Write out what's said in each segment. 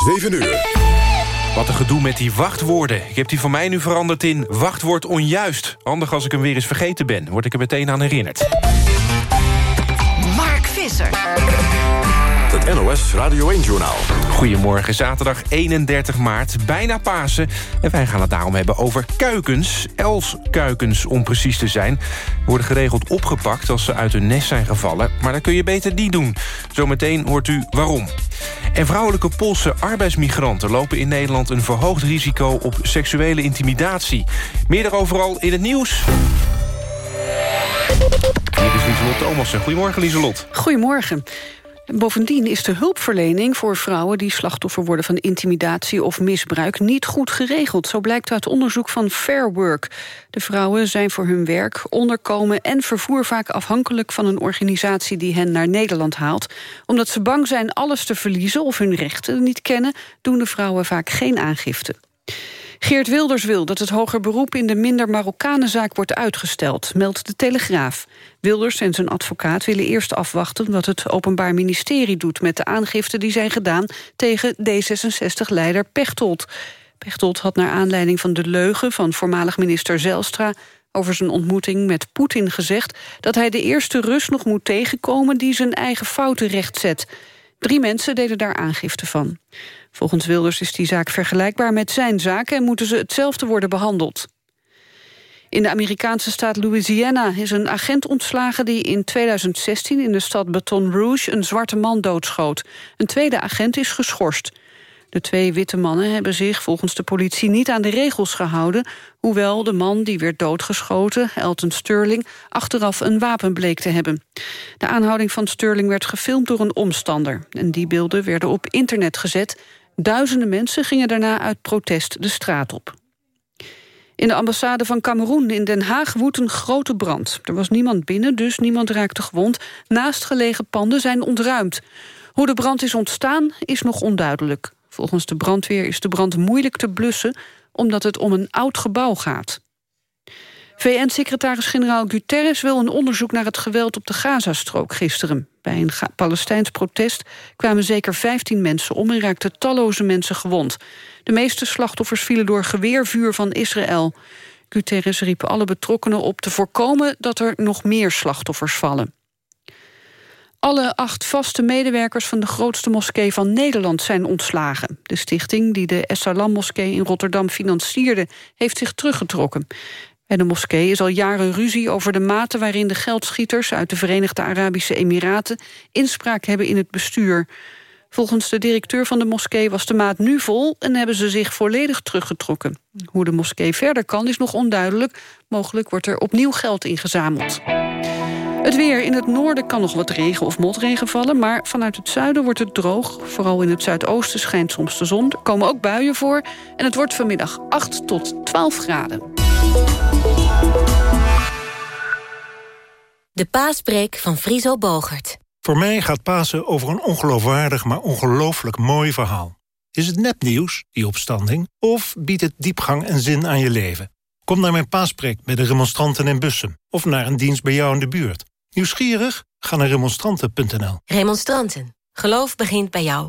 7 uur. Wat een gedoe met die wachtwoorden. Ik heb die van mij nu veranderd in wachtwoord onjuist. Handig als ik hem weer eens vergeten ben. Word ik er meteen aan herinnerd. Mark Visser. Het NOS Radio 1-journaal. Goedemorgen, zaterdag 31 maart, bijna Pasen. En wij gaan het daarom hebben over kuikens. Elskuikens, om precies te zijn. Worden geregeld opgepakt als ze uit hun nest zijn gevallen. Maar dan kun je beter niet doen. Zometeen hoort u waarom. En vrouwelijke Poolse arbeidsmigranten lopen in Nederland... een verhoogd risico op seksuele intimidatie. Meer daarover al in het nieuws. Hier is Lieselot Thomassen. Goedemorgen, Lieselot. Goedemorgen. Bovendien is de hulpverlening voor vrouwen die slachtoffer worden van intimidatie of misbruik niet goed geregeld. Zo blijkt uit onderzoek van Fair Work. De vrouwen zijn voor hun werk, onderkomen en vervoer vaak afhankelijk van een organisatie die hen naar Nederland haalt. Omdat ze bang zijn alles te verliezen of hun rechten niet kennen, doen de vrouwen vaak geen aangifte. Geert Wilders wil dat het hoger beroep in de minder Marokkanenzaak wordt uitgesteld, meldt de Telegraaf. Wilders en zijn advocaat willen eerst afwachten wat het Openbaar Ministerie doet met de aangifte die zijn gedaan tegen D66-leider Pechtold. Pechtold had naar aanleiding van de leugen van voormalig minister Zelstra over zijn ontmoeting met Poetin gezegd dat hij de eerste Rus nog moet tegenkomen die zijn eigen fouten rechtzet. Drie mensen deden daar aangifte van. Volgens Wilders is die zaak vergelijkbaar met zijn zaak... en moeten ze hetzelfde worden behandeld. In de Amerikaanse staat Louisiana is een agent ontslagen... die in 2016 in de stad Baton Rouge een zwarte man doodschoot. Een tweede agent is geschorst. De twee witte mannen hebben zich volgens de politie niet aan de regels gehouden... hoewel de man die werd doodgeschoten, Elton Sterling... achteraf een wapen bleek te hebben. De aanhouding van Sterling werd gefilmd door een omstander. En die beelden werden op internet gezet... Duizenden mensen gingen daarna uit protest de straat op. In de ambassade van Cameroen in Den Haag woedt een grote brand. Er was niemand binnen, dus niemand raakte gewond. Naastgelegen panden zijn ontruimd. Hoe de brand is ontstaan, is nog onduidelijk. Volgens de brandweer is de brand moeilijk te blussen... omdat het om een oud gebouw gaat. VN-secretaris-generaal Guterres wil een onderzoek naar het geweld op de Gazastrook gisteren. Bij een Palestijns protest kwamen zeker 15 mensen om en raakten talloze mensen gewond. De meeste slachtoffers vielen door geweervuur van Israël. Guterres riep alle betrokkenen op te voorkomen dat er nog meer slachtoffers vallen. Alle acht vaste medewerkers van de grootste moskee van Nederland zijn ontslagen. De stichting die de Essalam-moskee in Rotterdam financierde... heeft zich teruggetrokken. Bij de moskee is al jaren ruzie over de mate waarin de geldschieters uit de Verenigde Arabische Emiraten inspraak hebben in het bestuur. Volgens de directeur van de moskee was de maat nu vol en hebben ze zich volledig teruggetrokken. Hoe de moskee verder kan is nog onduidelijk. Mogelijk wordt er opnieuw geld ingezameld. Het weer. In het noorden kan nog wat regen of motregen vallen... maar vanuit het zuiden wordt het droog. Vooral in het zuidoosten schijnt soms de zon. Er komen ook buien voor. En het wordt vanmiddag 8 tot 12 graden. De paaspreek van Friso Bogert. Voor mij gaat Pasen over een ongeloofwaardig, maar ongelooflijk mooi verhaal. Is het nepnieuws, die opstanding, of biedt het diepgang en zin aan je leven? Kom naar mijn paaspreek bij de remonstranten in Bussen... of naar een dienst bij jou in de buurt. Nieuwsgierig? Ga naar remonstranten.nl. Remonstranten. Geloof begint bij jou.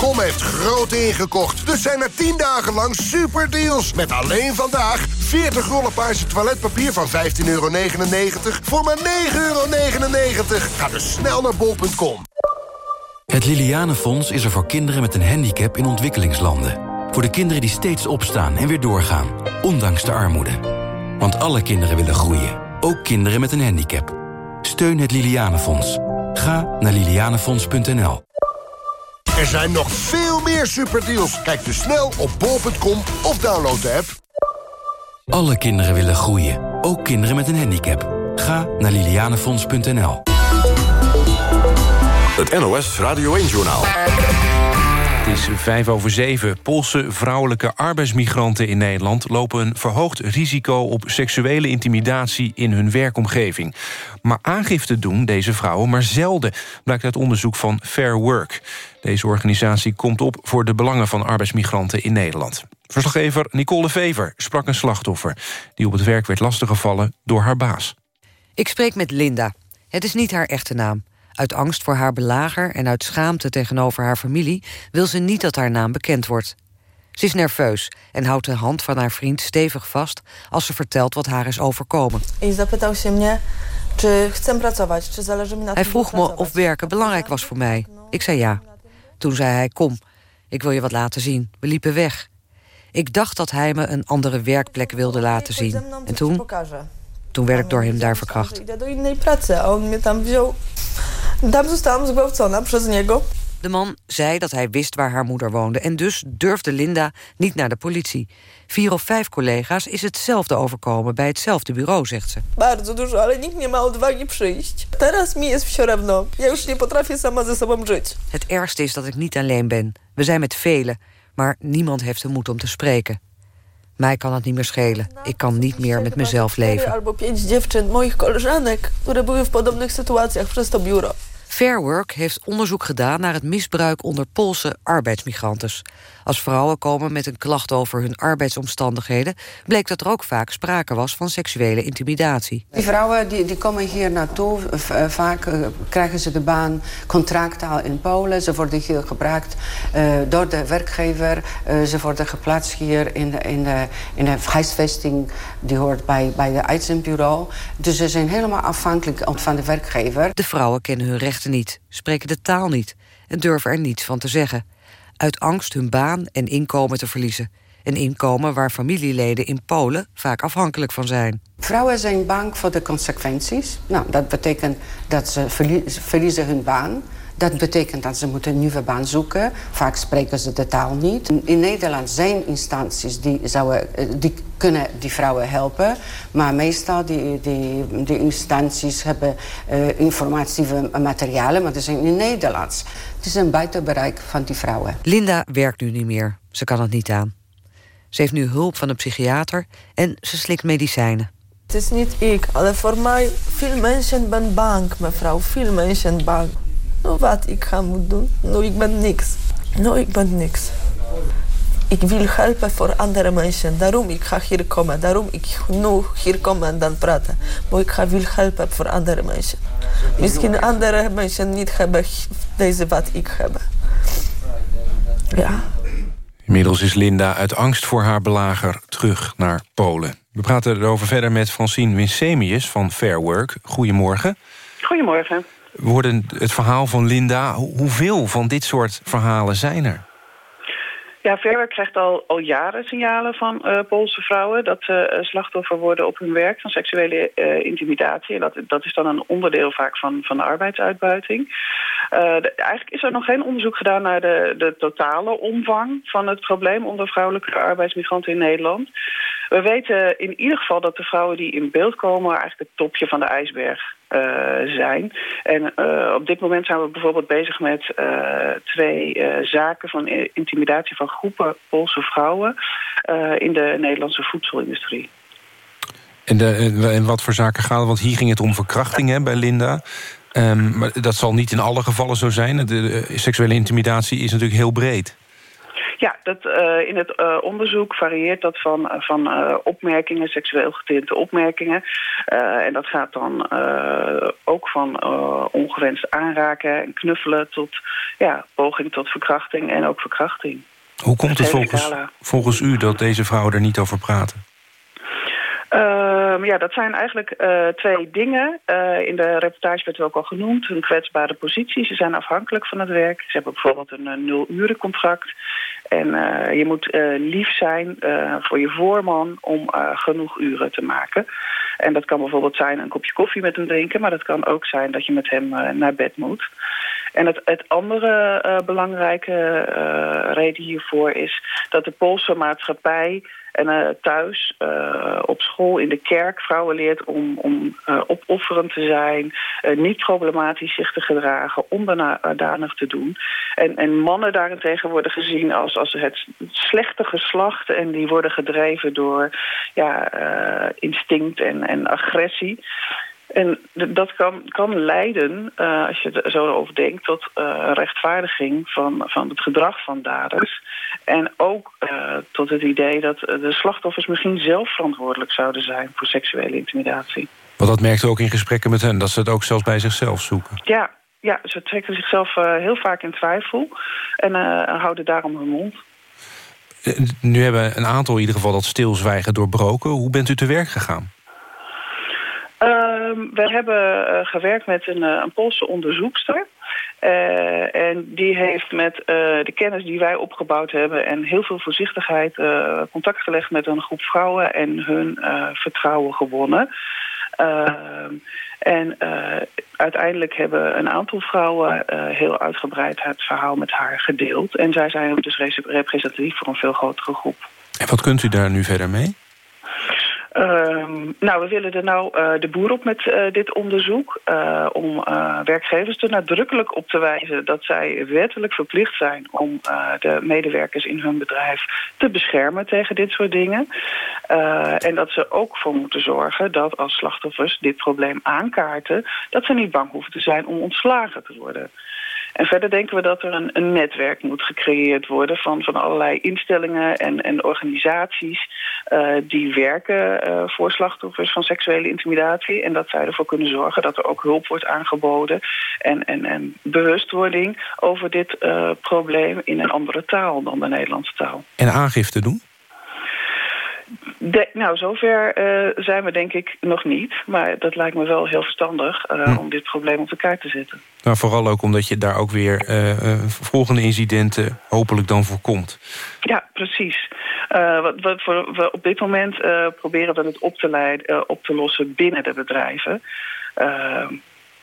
Bol.com heeft groot ingekocht. Dus zijn er 10 dagen lang superdeals. Met alleen vandaag 40 rollen paarse toiletpapier van 15,99 euro... voor maar 9,99 euro. Ga dus snel naar bol.com. Het Lilianenfonds is er voor kinderen met een handicap in ontwikkelingslanden. Voor de kinderen die steeds opstaan en weer doorgaan, ondanks de armoede. Want alle kinderen willen groeien, ook kinderen met een handicap. Steun het Lilianenfonds. Ga naar lilianenfonds.nl. Er zijn nog veel meer superdeals. Kijk dus snel op bol.com of download de app. Alle kinderen willen groeien, ook kinderen met een handicap. Ga naar lilianenfonds.nl. Het NOS Radio 1-journaal. Het is vijf over zeven. Poolse vrouwelijke arbeidsmigranten in Nederland... lopen een verhoogd risico op seksuele intimidatie in hun werkomgeving. Maar aangifte doen deze vrouwen maar zelden... blijkt uit onderzoek van Fair Work. Deze organisatie komt op voor de belangen van arbeidsmigranten in Nederland. Verslaggever Nicole Vever sprak een slachtoffer... die op het werk werd lastiggevallen door haar baas. Ik spreek met Linda. Het is niet haar echte naam. Uit angst voor haar belager en uit schaamte tegenover haar familie... wil ze niet dat haar naam bekend wordt. Ze is nerveus en houdt de hand van haar vriend stevig vast... als ze vertelt wat haar is overkomen. Hij vroeg me of werken belangrijk was voor mij. Ik zei ja. Toen zei hij, kom, ik wil je wat laten zien. We liepen weg. Ik dacht dat hij me een andere werkplek wilde laten zien. En toen... Toen werd ik door hem daar verkracht. De man zei dat hij wist waar haar moeder woonde... en dus durfde Linda niet naar de politie. Vier of vijf collega's is hetzelfde overkomen bij hetzelfde bureau, zegt ze. Bardzo dużo, ale nikt nie ma odwagi przyjść. Teraz mi jest все Ja już nie potrafię sama ze sobą żyć. Het ergste is dat ik niet alleen ben. We zijn met velen, maar niemand heeft de moed om te spreken. Mij kan het niet meer schelen. Ik kan niet meer met mezelf leven. Albo pięć dziewczyn, moich koleżanek, które były w podobnych sytuacjach przez to biuro. Fair Work heeft onderzoek gedaan naar het misbruik onder Poolse arbeidsmigranten. Als vrouwen komen met een klacht over hun arbeidsomstandigheden... bleek dat er ook vaak sprake was van seksuele intimidatie. Die vrouwen die, die komen hier naartoe. Eh, vaak uh, krijgen ze de baan contractaal in Polen. Ze worden hier gebruikt uh, door de werkgever. Uh, ze worden geplaatst hier in de, in de, in de huisvesting... die hoort bij, bij de uitzendbureau. Dus ze zijn helemaal afhankelijk van de werkgever. De vrouwen kennen hun rechten niet, spreken de taal niet... en durven er niets van te zeggen uit angst hun baan en inkomen te verliezen. Een inkomen waar familieleden in Polen vaak afhankelijk van zijn. Vrouwen zijn bang voor de consequenties. Nou, dat betekent dat ze verliezen hun baan. Dat betekent dat ze moeten een nieuwe baan zoeken. Vaak spreken ze de taal niet. In Nederland zijn instanties die, zouden, eh, die kunnen die vrouwen helpen. Maar meestal die, die, die instanties hebben uh, informatieve materialen... maar dat zijn in Nederlands. Het is een buiten bereik van die vrouwen. Linda werkt nu niet meer. Ze kan het niet aan. Ze heeft nu hulp van een psychiater en ze slikt medicijnen. Het is niet ik, voor mij, veel mensen zijn bang, mevrouw. Veel mensen bang. Nou, wat ik ga moeten doen? Nou, ik ben niks. Nou, ik ben niks. Ik wil helpen voor andere mensen. Daarom ik ga hier komen. Daarom ik nu hier komen en dan praten. Maar ik ga wil helpen voor andere mensen. Misschien andere mensen niet hebben deze wat ik heb. Ja. Inmiddels is Linda uit angst voor haar belager terug naar Polen. We praten erover verder met Francine Winsemius van Fair Work. Goedemorgen. Goedemorgen. We hoorden het verhaal van Linda. Hoeveel van dit soort verhalen zijn er? Ja, Verwerk krijgt al, al jaren signalen van uh, Poolse vrouwen... dat ze uh, slachtoffer worden op hun werk van seksuele uh, intimidatie. En dat, dat is dan een onderdeel vaak van, van de arbeidsuitbuiting. Eigenlijk is er nog geen onderzoek gedaan naar de, de totale omvang... van het probleem onder vrouwelijke arbeidsmigranten in Nederland. We weten in ieder geval dat de vrouwen die in beeld komen... eigenlijk het topje van de ijsberg uh, zijn. En uh, op dit moment zijn we bijvoorbeeld bezig met uh, twee zaken van intimidatie van groepen Poolse vrouwen in de Nederlandse voedselindustrie. En, en wat voor zaken gaat het? Want hier ging het om verkrachting hè, bij Linda. Um, maar dat zal niet in alle gevallen zo zijn. De seksuele intimidatie is natuurlijk heel breed. Ja, dat, uh, in het uh, onderzoek varieert dat van, uh, van opmerkingen, seksueel getinte opmerkingen. en dat gaat dan ook van ongewenst aanraken en knuffelen tot ja, poging tot verkrachting en ook verkrachting. Hoe komt het volgens, volgens u dat deze vrouwen er niet over praten? Uh, ja, dat zijn eigenlijk uh, twee dingen. Uh, in de reportage werd ook al genoemd. Hun kwetsbare positie. Ze zijn afhankelijk van het werk. Ze hebben bijvoorbeeld een nul-urencontract. En je moet lief zijn voor je voorman om genoeg uren te maken. En dat kan bijvoorbeeld zijn een kopje koffie met hem drinken. Maar dat kan ook zijn dat je met hem naar bed moet. En het, het andere uh, belangrijke uh, reden hiervoor is dat de Poolse maatschappij en uh, thuis, uh, op school, in de kerk, vrouwen leert om, om uh, opofferend te zijn, niet problematisch zich te gedragen, onderdanig te doen. En, en mannen daarentegen worden gezien als, als het slechte geslacht en die worden gedreven door ja, instinct en, en agressie. En dat kan, kan leiden, uh, als je er zo over denkt, tot uh, rechtvaardiging van, van het gedrag van daders. En ook uh, tot het idee dat de slachtoffers misschien zelf verantwoordelijk zouden zijn voor seksuele intimidatie. Want dat merkte ook in gesprekken met hen, dat ze het ook zelfs bij zichzelf zoeken. Ja, ja ze trekken zichzelf heel vaak in twijfel en houden daarom hun mond. Nu hebben een aantal in ieder geval dat stilzwijgen doorbroken. Hoe bent u te werk gegaan? Uh, we hebben uh, gewerkt met een, uh, een Poolse onderzoekster. Uh, en die heeft met de kennis die wij opgebouwd hebben... en heel veel voorzichtigheid contact gelegd met een groep vrouwen... en hun vertrouwen gewonnen. Ehm, en uiteindelijk hebben een aantal vrouwen heel uitgebreid het verhaal met haar gedeeld. En zij zijn dus representatief voor een veel grotere groep. En wat kunt u daar nu verder mee? Uh, nou, we willen er nou uh, de boer op met uh, dit onderzoek... Uh, om werkgevers er nadrukkelijk op te wijzen... dat zij wettelijk verplicht zijn om de medewerkers in hun bedrijf te beschermen tegen dit soort dingen. en dat ze ook voor moeten zorgen dat als slachtoffers dit probleem aankaarten... dat ze niet bang hoeven te zijn om ontslagen te worden. En verder denken we dat er een, een netwerk moet gecreëerd worden... van, van allerlei instellingen en, en organisaties... Uh, die werken uh, voor slachtoffers van seksuele intimidatie... en dat zij ervoor kunnen zorgen dat er ook hulp wordt aangeboden... en, en, en bewustwording over dit uh, probleem in een andere taal dan de Nederlandse taal. En aangifte doen? De, nou, zover uh, zijn we denk ik nog niet. Maar dat lijkt me wel heel verstandig uh, hm. om dit probleem op de kaart te zetten. Maar vooral ook omdat je daar ook weer uh, volgende incidenten hopelijk dan voorkomt. Ja, precies. wat, wat voor, we op dit moment proberen we het op te, leiden, op te lossen binnen de bedrijven.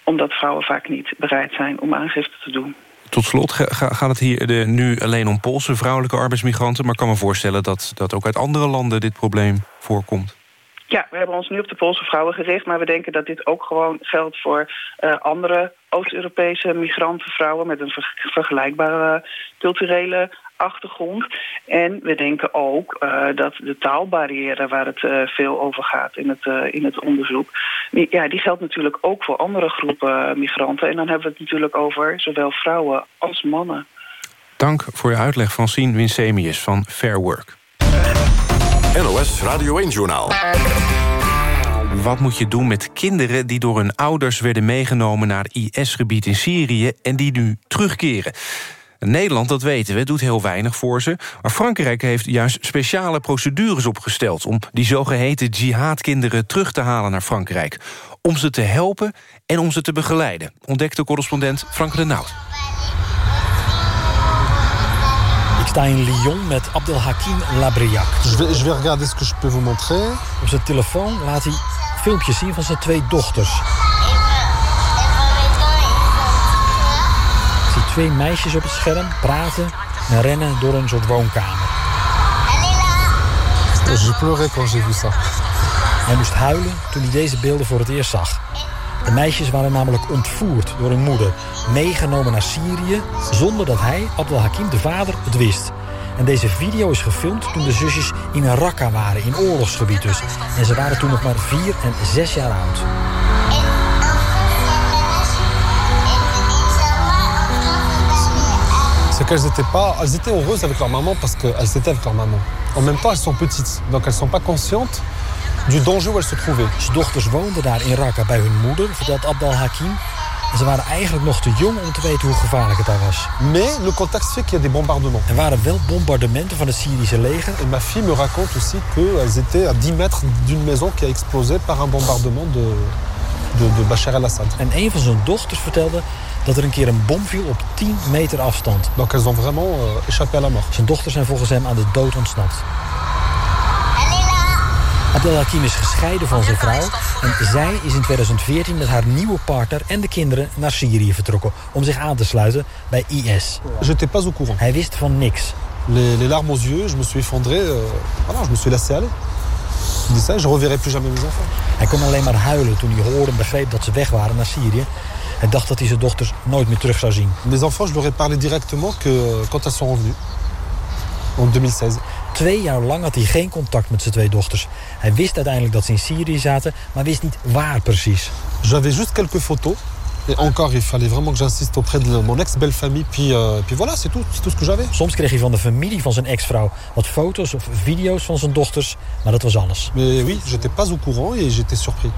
omdat vrouwen vaak niet bereid zijn om aangifte te doen. Tot slot gaat het hier de, nu alleen om Poolse vrouwelijke arbeidsmigranten... maar ik kan me voorstellen dat, dat ook uit andere landen dit probleem voorkomt. Ja, we hebben ons nu op de Poolse vrouwen gericht... maar we denken dat dit ook gewoon geldt voor uh, andere Oost-Europese migrantenvrouwen... met een ver vergelijkbare culturele achtergrond. En we denken ook uh, dat de taalbarrière waar het uh, veel over gaat in het, uh, in het onderzoek... Die, ja, die geldt natuurlijk ook voor andere groepen migranten. En dan hebben we het natuurlijk over zowel vrouwen als mannen. Dank voor je uitleg van Sien Winsemius van Fair Work. NOS Radio 1-journaal. Wat moet je doen met kinderen die door hun ouders werden meegenomen... naar IS-gebied in Syrië en die nu terugkeren? Nederland, dat weten we, doet heel weinig voor ze. Maar Frankrijk heeft juist speciale procedures opgesteld... om die zogeheten jihadkinderen terug te halen naar Frankrijk. Om ze te helpen en om ze te begeleiden. Ontdekte correspondent Frank Renaud. Ik sta in Lyon met Abdelhakim Labriac. Je vais, je vais regarder ce que je peux vous montrer. Op zijn telefoon laat hij filmpjes zien van zijn twee dochters. Twee meisjes op het scherm praten en rennen door een soort woonkamer. Je pleurais quand j'ai vu ça. Hij moest huilen toen hij deze beelden voor het eerst zag. De meisjes waren namelijk ontvoerd door hun moeder, meegenomen naar Syrië... zonder dat hij, Abdel Hakim, de vader, het wist. En deze video is gefilmd toen de zusjes in Raqqa waren, in oorlogsgebied dus. En ze waren toen nog maar vier en zes jaar oud. C'est qu'elles étaient pas, elles étaient heureuses avec leur maman parce qu'elles étaient avec leur maman. En même temps, elles sont petites, donc elles sont pas conscientes du danger où elles se trouvaient. Zijn dochters woonden daar in Raqqa bij hun moeder, vertelt Abdel Hakim. En ze waren eigenlijk nog te jong om te weten hoe gevaarlijk het daar was. Mais le contexte fait qu'il y a des bombardements. Er waren wel bombardementen van het Syrische leger. Et ma fille me raconte aussi qu'elles étaient à 10 mètres d'une maison qui a explosé par un bombardement de, de, de Bachar el-Assad. En een van zijn dochters vertelde dat er een keer een bom viel op 10 meter afstand. Donc elles ont vraiment échappé à la mort. Zijn dochters zijn volgens hem aan de dood ontsnapt. Abdelhakim is gescheiden van zijn vrouw... en zij is in 2014 met haar nieuwe partner en de kinderen naar Syrië vertrokken... om zich aan te sluiten bij IS. Pas au courant. Hij wist van niks. Les, les larmes aux yeux, je me suis effondré. Euh, voilà, je me suis laissé aller. Je dis ça, je reverrai plus jamais mes enfants. Hij kon alleen maar huilen toen hij hoorde en begreep dat ze weg waren naar Syrië. Hij dacht dat hij zijn dochters nooit meer terug zou zien. Mes enfants, je leur ai parlé directement que quand elles sont revenues. En 2016. Twee jaar lang had hij geen contact met zijn twee dochters. Hij wist uiteindelijk dat ze in Syrië zaten, maar wist niet waar precies. J'avais juste quelques photos. Et encore, il fallait vraiment que j'insiste auprès de mon ex-belle-famille. Puis, euh, puis voilà, c'est tout, tout ce que j'avais. Soms kreeg hij van de familie van zijn ex-vrouw wat foto's of video's van zijn dochters, maar dat was alles. Mais oui, j'étais pas au courant et j'étais surpris.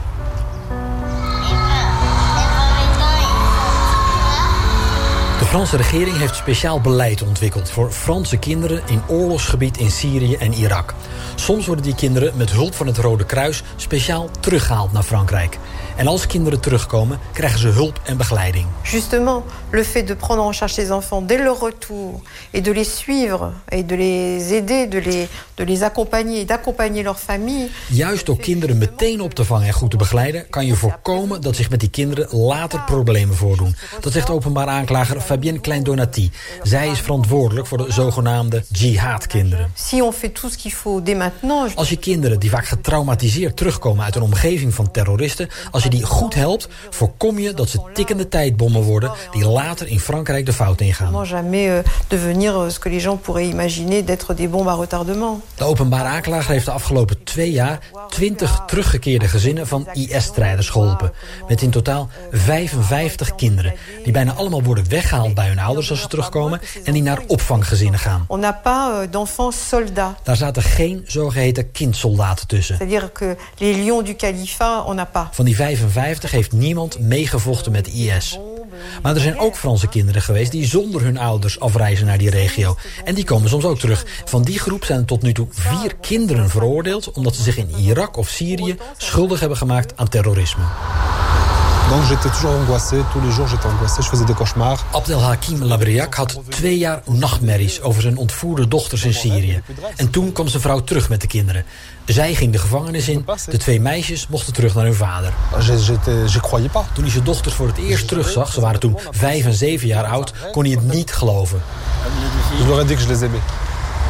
Franse regering heeft speciaal beleid ontwikkeld voor Franse kinderen in oorlogsgebied in Syrië en Irak. Soms worden die kinderen met hulp van het Rode Kruis speciaal teruggehaald naar Frankrijk. En als kinderen terugkomen, krijgen ze hulp en begeleiding. Justement, le fait de prendre en charge ces enfants dès leur retour et de les suivre et de les aider, de les, de les accompagner d'accompagner leur famille. Juist door kinderen meteen op te vangen en goed te begeleiden... kan je voorkomen dat zich met die kinderen later problemen voordoen. Dat zegt openbaar aanklager Fabienne Klein-Donati. Zij is verantwoordelijk voor de zogenaamde jihadkinderen. Si on fait tout ce qu'il faut dès maintenant... Als je kinderen die vaak getraumatiseerd terugkomen uit een omgeving van terroristen... als je die goed helpt, voorkom je dat ze tikkende tijdbommen worden... die later in Frankrijk de fout ingaan. De openbare aanklager heeft de afgelopen twee jaar... 20 teruggekeerde gezinnen van IS-strijders geholpen. Met in totaal 55 kinderen. Die bijna allemaal worden weggehaald bij hun ouders als ze terugkomen... en die naar opvanggezinnen gaan. Euh. Daar zaten geen zogeheten kindsoldaten tussen. Van die 55 heeft niemand meegevochten met IS. Maar er zijn ook Franse kinderen geweest die zonder hun ouders afreizen naar die regio. En die komen soms ook terug. Van die groep zijn tot nu toe vier kinderen veroordeeld... omdat ze zich in Irak of Syrië schuldig hebben gemaakt aan terrorisme. Donc j'étais toujours angoissé, tous les jours j'étais angoissé, je faisais des cauchemars. Abdelhakim Labriak had twee jaar nachtmerries over zijn ontvoerde dochters in Syrië. En toen kwam zijn vrouw terug met de kinderen. Zij ging de gevangenis in, de twee meisjes mochten terug naar hun vader. Toen hij zijn dochters voor het eerst terugzag, ze waren toen vijf en zeven jaar oud, kon hij het niet geloven. Je leur ai dit que je les aimais.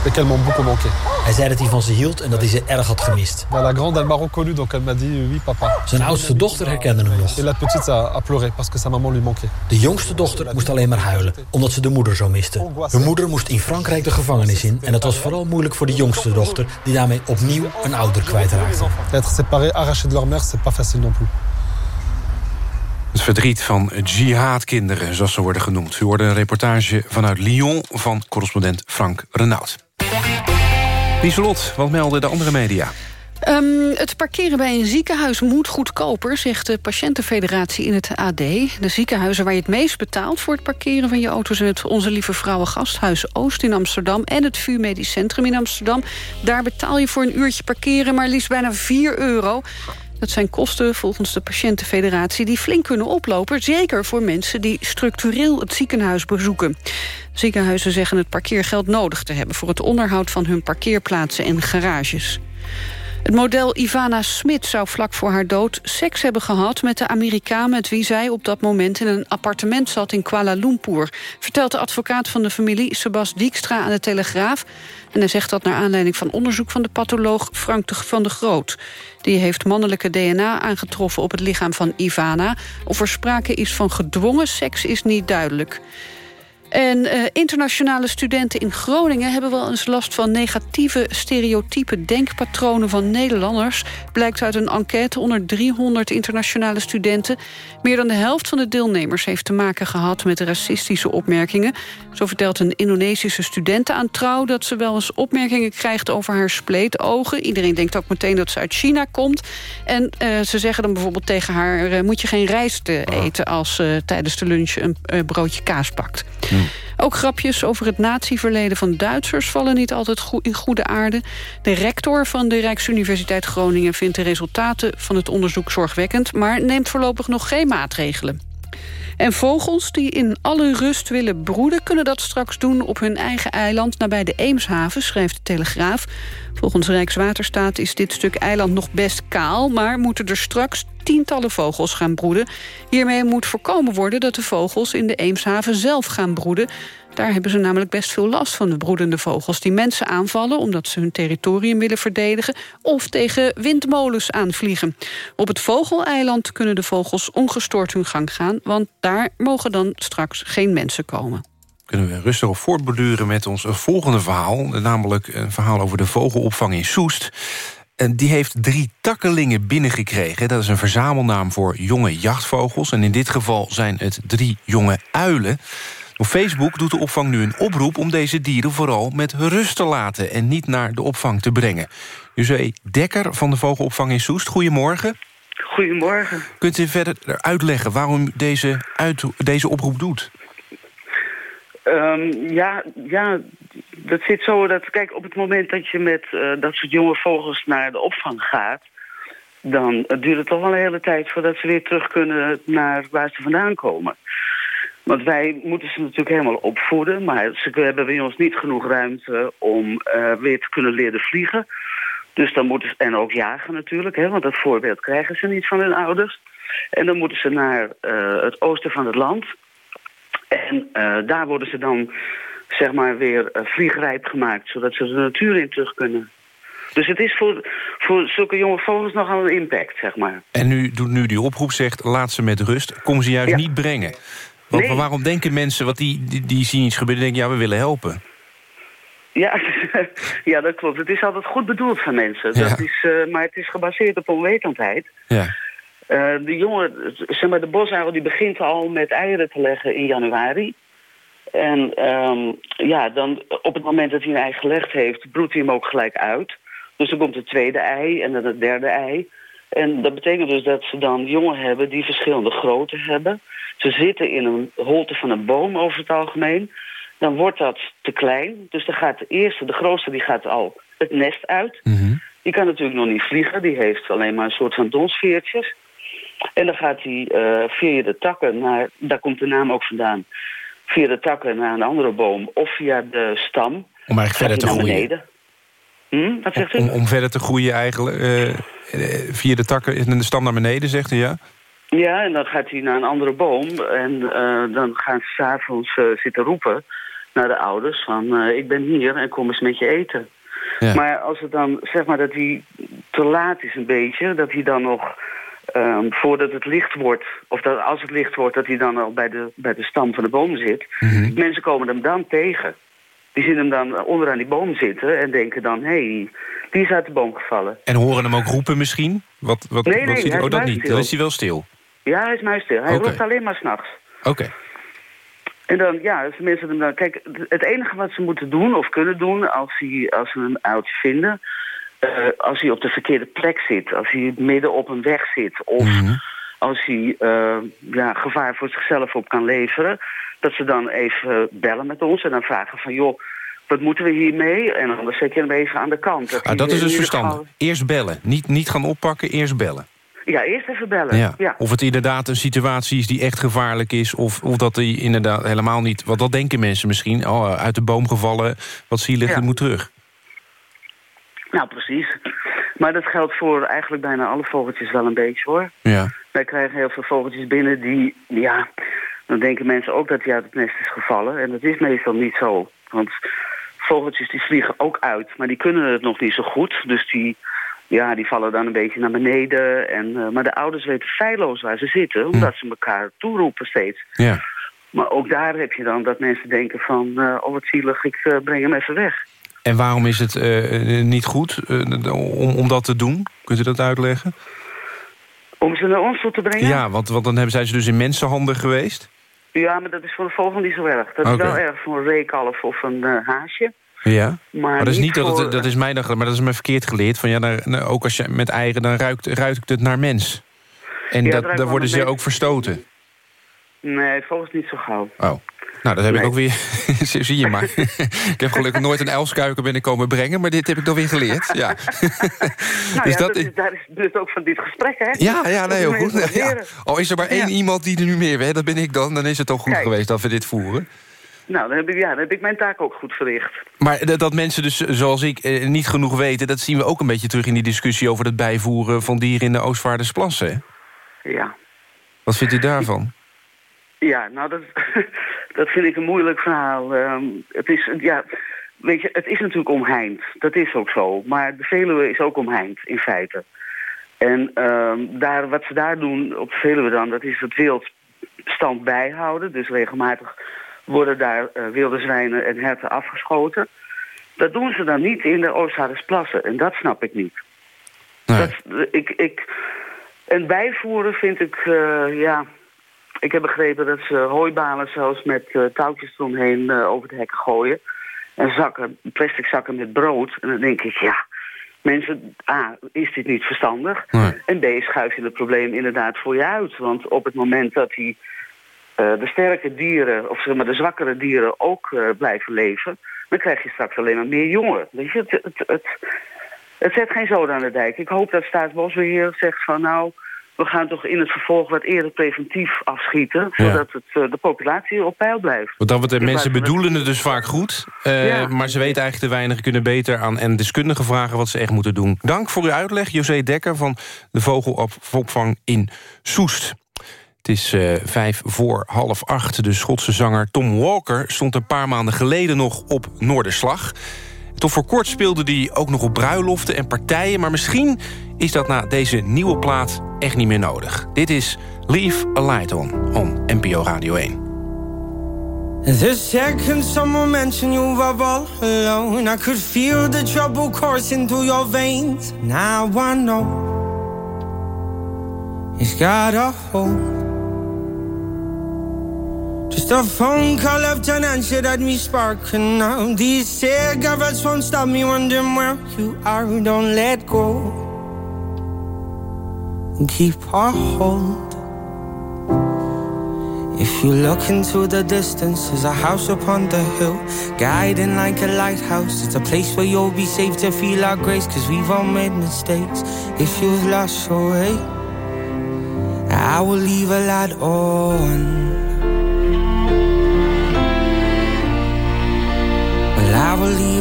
M'ont beaucoup manqué. Hij zei dat hij van ze hield en dat hij ze erg had gemist. La grande, elle m'a reconnu, donc elle m'a dit oui papa. Zijn oudste dochter herkende hem nog. Et la petite a, pleuré parce que sa maman lui manquait. De jongste dochter moest alleen maar huilen, omdat ze de moeder zo miste. Hun moeder moest in Frankrijk de gevangenis in... en het was vooral moeilijk voor de jongste dochter... die daarmee opnieuw een ouder kwijtraakte. Être séparés, arrachés de leur mère, c'est pas facile non plus. Het verdriet van jihadkinderen, zoals ze worden genoemd. U hoorde een reportage vanuit Lyon van correspondent Frank Renaud. Lieselot, wat melden de andere media? Um, het parkeren bij een ziekenhuis moet goedkoper, zegt de patiëntenfederatie in het AD. De ziekenhuizen waar je het meest betaalt voor het parkeren van je auto... zijn het Onze Lieve Vrouwen Gasthuis Oost in Amsterdam... en het VU Medisch Centrum in Amsterdam. Daar betaal je voor een uurtje parkeren maar liefst bijna 4 euro. Dat zijn kosten volgens de patiëntenfederatie die flink kunnen oplopen. Zeker voor mensen die structureel het ziekenhuis bezoeken. Ziekenhuizen zeggen het parkeergeld nodig te hebben... voor het onderhoud van hun parkeerplaatsen en garages. Het model Ivana Smit zou vlak voor haar dood seks hebben gehad... met de Amerikaan met wie zij op dat moment in een appartement zat in Kuala Lumpur. Vertelt de advocaat van de familie Sebas Dijkstra aan de Telegraaf. En hij zegt dat naar aanleiding van onderzoek van de patholoog Frank van de Groot. Die heeft mannelijke DNA aangetroffen op het lichaam van Ivana. Of er sprake is van gedwongen seks is niet duidelijk. En uh, internationale studenten in Groningen hebben wel eens last van negatieve stereotype denkpatronen van Nederlanders. Blijkt uit een enquête onder 300 internationale studenten. Meer dan de helft van de deelnemers heeft te maken gehad met racistische opmerkingen. Zo vertelt een Indonesische student aan Trouw dat ze wel eens opmerkingen krijgt over haar spleetogen. Iedereen denkt ook meteen dat ze uit China komt. En uh, ze zeggen dan bijvoorbeeld tegen haar, uh, moet je geen rijst eten als tijdens de lunch een broodje kaas pakt. Hmm. Ook grapjes over het natieverleden van Duitsers vallen niet altijd in goede aarde. De rector van de Rijksuniversiteit Groningen vindt de resultaten van het onderzoek zorgwekkend... maar neemt voorlopig nog geen maatregelen. En vogels die in alle rust willen broeden... kunnen dat straks doen op hun eigen eiland nabij de Eemshaven, schrijft de Telegraaf. Volgens Rijkswaterstaat is dit stuk eiland nog best kaal... maar moeten er straks tientallen vogels gaan broeden. Hiermee moet voorkomen worden dat de vogels in de Eemshaven zelf gaan broeden. Daar hebben ze namelijk best veel last van de broedende vogels... die mensen aanvallen omdat ze hun territorium willen verdedigen... of tegen windmolens aanvliegen. Op het Vogeleiland kunnen de vogels ongestoord hun gang gaan... want daar mogen dan straks geen mensen komen kunnen we rustig op voortborduren met ons volgende verhaal. Namelijk een verhaal over de vogelopvang in Soest. En die heeft drie takkelingen binnengekregen. Dat is een verzamelnaam voor jonge jachtvogels. En in dit geval zijn het drie jonge uilen. Op Facebook doet de opvang nu een oproep om deze dieren vooral met rust te laten... en niet naar de opvang te brengen. José Dekker van de vogelopvang in Soest, goedemorgen. Goedemorgen. Kunt u verder uitleggen waarom deze, uit, deze oproep doet? Um, ja, ja, dat zit zo dat... Kijk, op het moment dat je met uh, dat soort jonge vogels naar de opvang gaat... dan duurt het toch wel een hele tijd voordat ze weer terug kunnen naar waar ze vandaan komen. Want wij moeten ze natuurlijk helemaal opvoeden... maar ze hebben bij ons niet genoeg ruimte om uh, weer te kunnen leren vliegen. Dus dan moeten ze, en ook jagen natuurlijk, hè, want dat voorbeeld krijgen ze niet van hun ouders. En dan moeten ze naar uh, het oosten van het land... En uh, daar worden ze dan zeg maar weer vliegrijp gemaakt, zodat ze de natuur in terug kunnen. Dus het is voor, voor zulke jonge vogels nogal een impact, zeg maar. En nu doet nu die oproep zegt, laat ze met rust. Kom ze juist ja. niet brengen. Want, nee. Waarom denken mensen, wat die, die, die zien iets gebeuren... denken, ja, we willen helpen. Ja, ja, dat klopt. Het is altijd goed bedoeld van mensen. Ja. Dat is, uh, maar het is gebaseerd op onwetendheid. Ja. Uh, de jongen, zeg maar, de bosuil die begint al met eieren te leggen in januari. En um, ja, dan op het moment dat hij een ei gelegd heeft, broedt hij hem ook gelijk uit. Dus dan komt het tweede ei en dan het derde ei. En dat betekent dus dat ze dan jongen hebben die verschillende grootte hebben. Ze zitten in een holte van een boom over het algemeen. Dan wordt dat te klein. Dus dan gaat de eerste, de grootste, die gaat al het nest uit. Mm -hmm. Die kan natuurlijk nog niet vliegen. Die heeft alleen maar een soort van donsveertjes. En dan gaat hij uh, via de takken naar, daar komt de naam ook vandaan, via de takken naar een andere boom of via de stam. Om eigenlijk verder te groeien. Beneden. Hm? Wat zegt u? Om, om verder te groeien eigenlijk, uh, via de takken en de stam naar beneden, zegt u ja? Ja, en dan gaat hij naar een andere boom en uh, dan gaan ze s'avonds zitten roepen naar de ouders van ik ben hier en kom eens met je eten. Ja. Maar als het dan, zeg maar dat hij te laat is een beetje, dat hij dan nog Um, voordat het licht wordt, of dat als het licht wordt... dat hij dan al bij de, bij de stam van de boom zit. Mm -hmm. Mensen komen hem dan tegen. Die zien hem dan onderaan die boom zitten en denken dan... hé, hey, die is uit de boom gevallen. En horen hem ook roepen misschien? Wat, wat, nee, wat nee, hij oh, dat niet. Dan is hij wel stil. Ja, hij is muisstil. Hij okay. roept alleen maar s'nachts. Oké. Okay. En dan, ja, als mensen hem dan... Kijk, het enige wat ze moeten doen of kunnen doen... als, hij, als ze een oudje vinden... Uh, als hij op de verkeerde plek zit, als hij midden op een weg zit... of mm -hmm. als hij uh, ja, gevaar voor zichzelf op kan leveren... dat ze dan even bellen met ons en dan vragen van... joh, wat moeten we hiermee? En anders zet je hem even aan de kant. Dat, ah, dat is dus verstandig. Geval... Eerst bellen. Niet, niet gaan oppakken, eerst bellen. Ja, eerst even bellen. Ja. ja. Of het inderdaad een situatie is die echt gevaarlijk is... of, of dat hij inderdaad helemaal niet... want dat denken mensen misschien. Oh, uit de boom gevallen, wat zielig, ja. moet terug. Nou, precies. Maar dat geldt voor eigenlijk bijna alle vogeltjes wel een beetje, hoor. Ja. Wij krijgen heel veel vogeltjes binnen die, ja... dan denken mensen ook dat hij uit het nest is gevallen. En dat is meestal niet zo. Want vogeltjes die vliegen ook uit, maar die kunnen het nog niet zo goed. Dus die, ja, die vallen dan een beetje naar beneden. En, uh, maar de ouders weten feilloos waar ze zitten, omdat hm. ze elkaar toeroepen steeds. Ja. Maar ook daar heb je dan dat mensen denken van... Uh, oh, wat zielig, ik uh, breng hem even weg. En waarom is het niet goed om, om dat te doen? Kunt u dat uitleggen? Om ze naar ons toe te brengen? Ja, want, want dan zijn ze dus in mensenhanden geweest? Ja, maar dat is voor de vogel niet zo erg. Dat okay. is wel erg voor een reekalf of een uh, haasje. Ja, maar, maar dat is niet voor... dat, het, dat is mij dan, maar dat is me verkeerd geleerd. Van ja, dan, ook als je met eieren, dan ruikt, ruikt het naar mens. En ja, dat, dan worden ze mens. ook verstoten. Nee, vogels niet zo gauw. Oh. Nou, dat heb ik ook weer... Zie je maar. ik heb gelukkig nooit een elskuiken binnen komen brengen... maar dit heb ik dan weer geleerd. Ja. nou dus ja, dat, is, daar is het ook van dit gesprek, hè? Ja, ja nee, heel goed. Ja. Al is er maar één iemand die er nu meer weet, dat ben ik dan... dan is het toch goed geweest dat we dit voeren. Nou, dan heb, ik, ja, dan heb ik mijn taak ook goed verricht. Maar dat mensen dus, zoals ik, eh, niet genoeg weten... dat zien we ook een beetje terug in die discussie... over het bijvoeren van dieren in de Oostvaardersplassen. Ja. Wat vindt u daarvan? Ja, nou, dat, dat vind ik een moeilijk verhaal. Ehm, het is, ja, weet je, het is natuurlijk omheind. Dat is ook zo. Maar de Veluwe is ook omheind, in feite. En ehm, daar, wat ze daar doen op de Veluwe dan, dat is het wild stand bijhouden. Dus regelmatig worden daar uh, wilde zwijnen en herten afgeschoten. Dat doen ze dan niet in de Oostvaardersplassen. En dat snap ik niet. Dat, ik, ik, en bijvoeren vind ik, uh, ja... Ik heb begrepen dat ze hooibalen zelfs met uh, touwtjes eromheen over de hekken gooien. En zakken, plastic zakken met brood. En dan denk ik, ja, mensen, A, is dit niet verstandig? En B, schuif je het probleem inderdaad voor je uit. Want op het moment dat die uh, de sterke dieren, of zeg maar de zwakkere dieren ook blijven leven... dan krijg je straks alleen maar meer jongen. Weet je, het, het, het, het zet geen zoden aan de dijk. Ik hoop dat Staatsbosbeheer zegt van nou... we gaan toch in het vervolg wat eerder preventief afschieten... zodat het, uh, de populatie op peil blijft. Want dat betreft, mensen bedoelen het dus vaak goed... Ja. maar ze weten eigenlijk te weinig, kunnen beter aan en deskundigen vragen... wat ze echt moeten doen. Dank voor uw uitleg, José Dekker van de Vogelopvang in Soest. Het is uh, vijf voor half acht. De Schotse zanger Tom Walker stond een paar maanden geleden nog op Noorderslag. Tot voor kort speelde hij ook nog op bruiloften en partijen... maar misschien is dat na deze nieuwe plaat echt niet meer nodig. Dit is Leave a Light On, on NPO Radio 1. The second someone mentioned you were all alone I could feel the trouble coursing through your veins Now I know It's got a hold Just a phone call left unanswered had me sparking now. These cigarettes won't stop me wondering where you are. Don't let go. Keep a hold. If you look into the distance, there's a house upon the hill, guiding like a lighthouse. It's a place where you'll be safe to feel our grace, cause we've all made mistakes. If you've lost your way, I will leave a light on.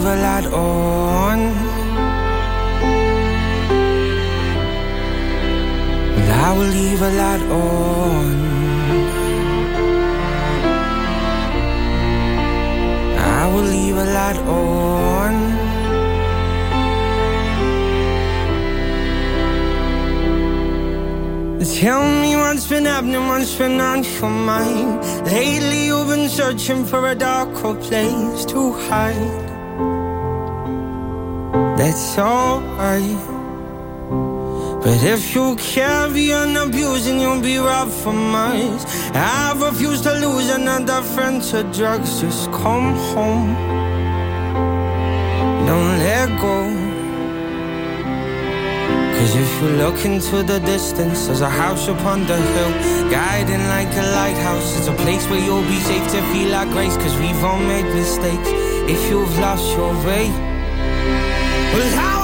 Will leave a light. I will leave a light on. I will leave a light on. Tell me what's been happening, what's been on your mind. Lately, you've been searching for a darker place to hide. That's alright. But if you carry on abusing, you'll be robbed from mice. I refuse to lose another friend to drugs. Just come home. Don't let go. Cause if you look into the distance, there's a house upon the hill, guiding like a lighthouse. It's a place where you'll be safe to feel our grace, cause we've all made mistakes. If you've lost your way, well, I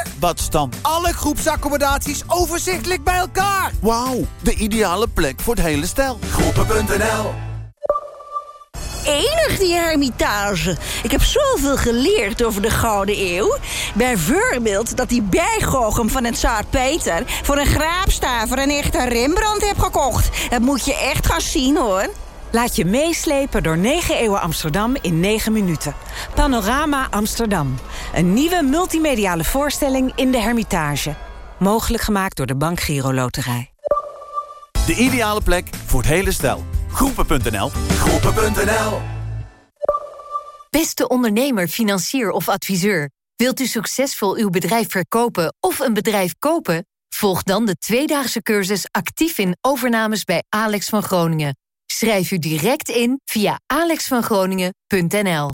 Wat staan alle groepsaccommodaties overzichtelijk bij elkaar? Wauw, de ideale plek voor het hele stel. Groepen.nl enig, die hermitage. Ik heb zoveel geleerd over de Gouden Eeuw. Bijvoorbeeld dat die bijgoochem van het Zaar Peter... voor een graapstaver een echte Rembrandt heb gekocht. Dat moet je echt gaan zien, hoor. Laat je meeslepen door 9 eeuwen Amsterdam in 9 minuten. Panorama Amsterdam. Een nieuwe multimediale voorstelling in de Hermitage. Mogelijk gemaakt door de Bank Giro Loterij. De ideale plek voor het hele stel. Groepen.nl Groepen.nl Beste ondernemer, financier of adviseur. Wilt u succesvol uw bedrijf verkopen of een bedrijf kopen? Volg dan de tweedaagse cursus actief in overnames bij Alex van Groningen. Schrijf u direct in via alexvangroningen.nl.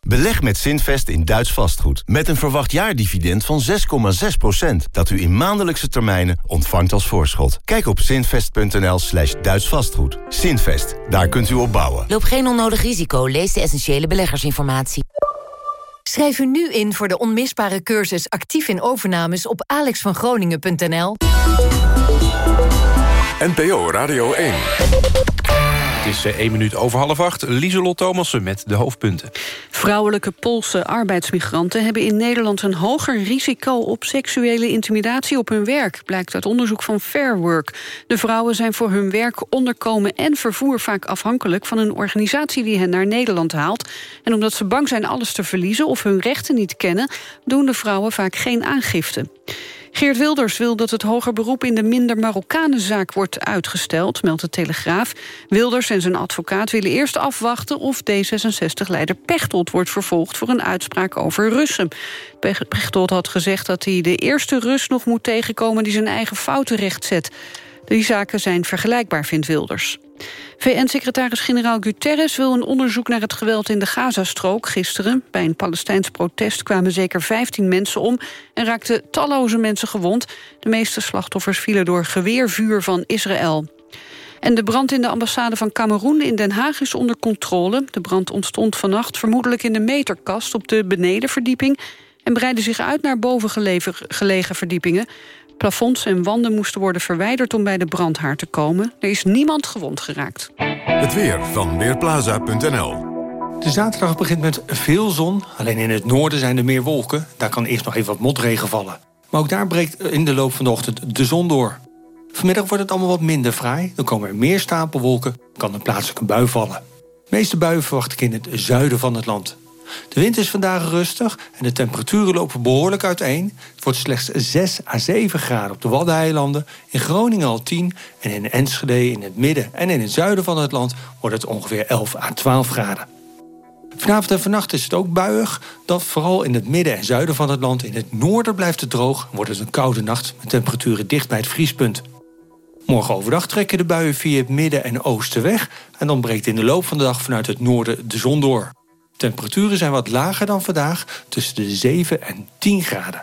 Beleg met Zinvest in Duits vastgoed. Met een verwacht jaardividend van 6,6%. Dat u in maandelijkse termijnen ontvangt als voorschot. Kijk op zinvest.nl slash Duits vastgoed. Zinvest, daar kunt u op bouwen. Loop geen onnodig risico. Lees de essentiële beleggersinformatie. Schrijf u nu in voor de onmisbare cursus actief in overnames op alexvangroningen.nl. NPO Radio 1. Het is 1 eh, minuut over half acht. Lieselot Thomassen met de hoofdpunten. Vrouwelijke Poolse arbeidsmigranten hebben in Nederland... een hoger risico op seksuele intimidatie op hun werk... blijkt uit onderzoek van Fair Work. De vrouwen zijn voor hun werk, onderkomen en vervoer... vaak afhankelijk van een organisatie die hen naar Nederland haalt. En omdat ze bang zijn alles te verliezen of hun rechten niet kennen... doen de vrouwen vaak geen aangifte. Geert Wilders wil dat het hoger beroep in de minder Marokkanenzaak wordt uitgesteld, meldt de Telegraaf. Wilders en zijn advocaat willen eerst afwachten of D66-leider Pechtold wordt vervolgd voor een uitspraak over Russen. Pechtold had gezegd dat hij de eerste Rus nog moet tegenkomen die zijn eigen fouten rechtzet. Die zaken zijn vergelijkbaar, vindt Wilders. VN-secretaris-generaal Guterres wil een onderzoek naar het geweld in de Gazastrook gisteren. Bij een Palestijns protest kwamen zeker 15 mensen om en raakten talloze mensen gewond. De meeste slachtoffers vielen door geweervuur van Israël. En de brand in de ambassade van Cameroen in Den Haag is onder controle. De brand ontstond vannacht vermoedelijk in de meterkast op de benedenverdieping... en breidde zich uit naar bovengelegen verdiepingen. Plafonds en wanden moesten worden verwijderd om bij de brandhaard te komen. Er is niemand gewond geraakt. Het weer van Weerplaza.nl de zaterdag begint met veel zon. Alleen in het noorden zijn er meer wolken. Daar kan eerst nog even wat motregen vallen. Maar ook daar breekt in de loop van de ochtend de zon door. Vanmiddag wordt het allemaal wat minder fraai. Dan komen er meer stapelwolken. kan een plaatselijke bui vallen. De meeste buien verwacht ik in het zuiden van het land. De wind is vandaag rustig en de temperaturen lopen behoorlijk uiteen. Het wordt slechts 6 à 7 graden op de Waddeneilanden, in Groningen al 10... en in Enschede in het midden en in het zuiden van het land wordt het ongeveer 11 à 12 graden. Vanavond en vannacht is het ook buiig, dat vooral in het midden en zuiden van het land. In het noorden blijft het droog en wordt het een koude nacht... met temperaturen dicht bij het vriespunt. Morgen overdag trekken de buien via het midden en oosten weg... en dan breekt in de loop van de dag vanuit het noorden de zon door. Temperaturen zijn wat lager dan vandaag, tussen de 7 en 10 graden.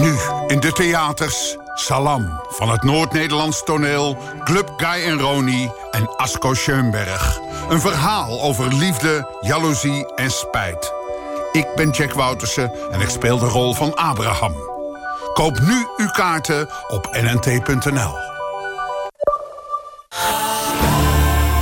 Nu in de theaters Salam van het Noord-Nederlands toneel... Club Guy en Roni en Asko Schoenberg. Een verhaal over liefde, jaloezie en spijt. Ik ben Jack Woutersen en ik speel de rol van Abraham. Koop nu uw kaarten op nnt.nl.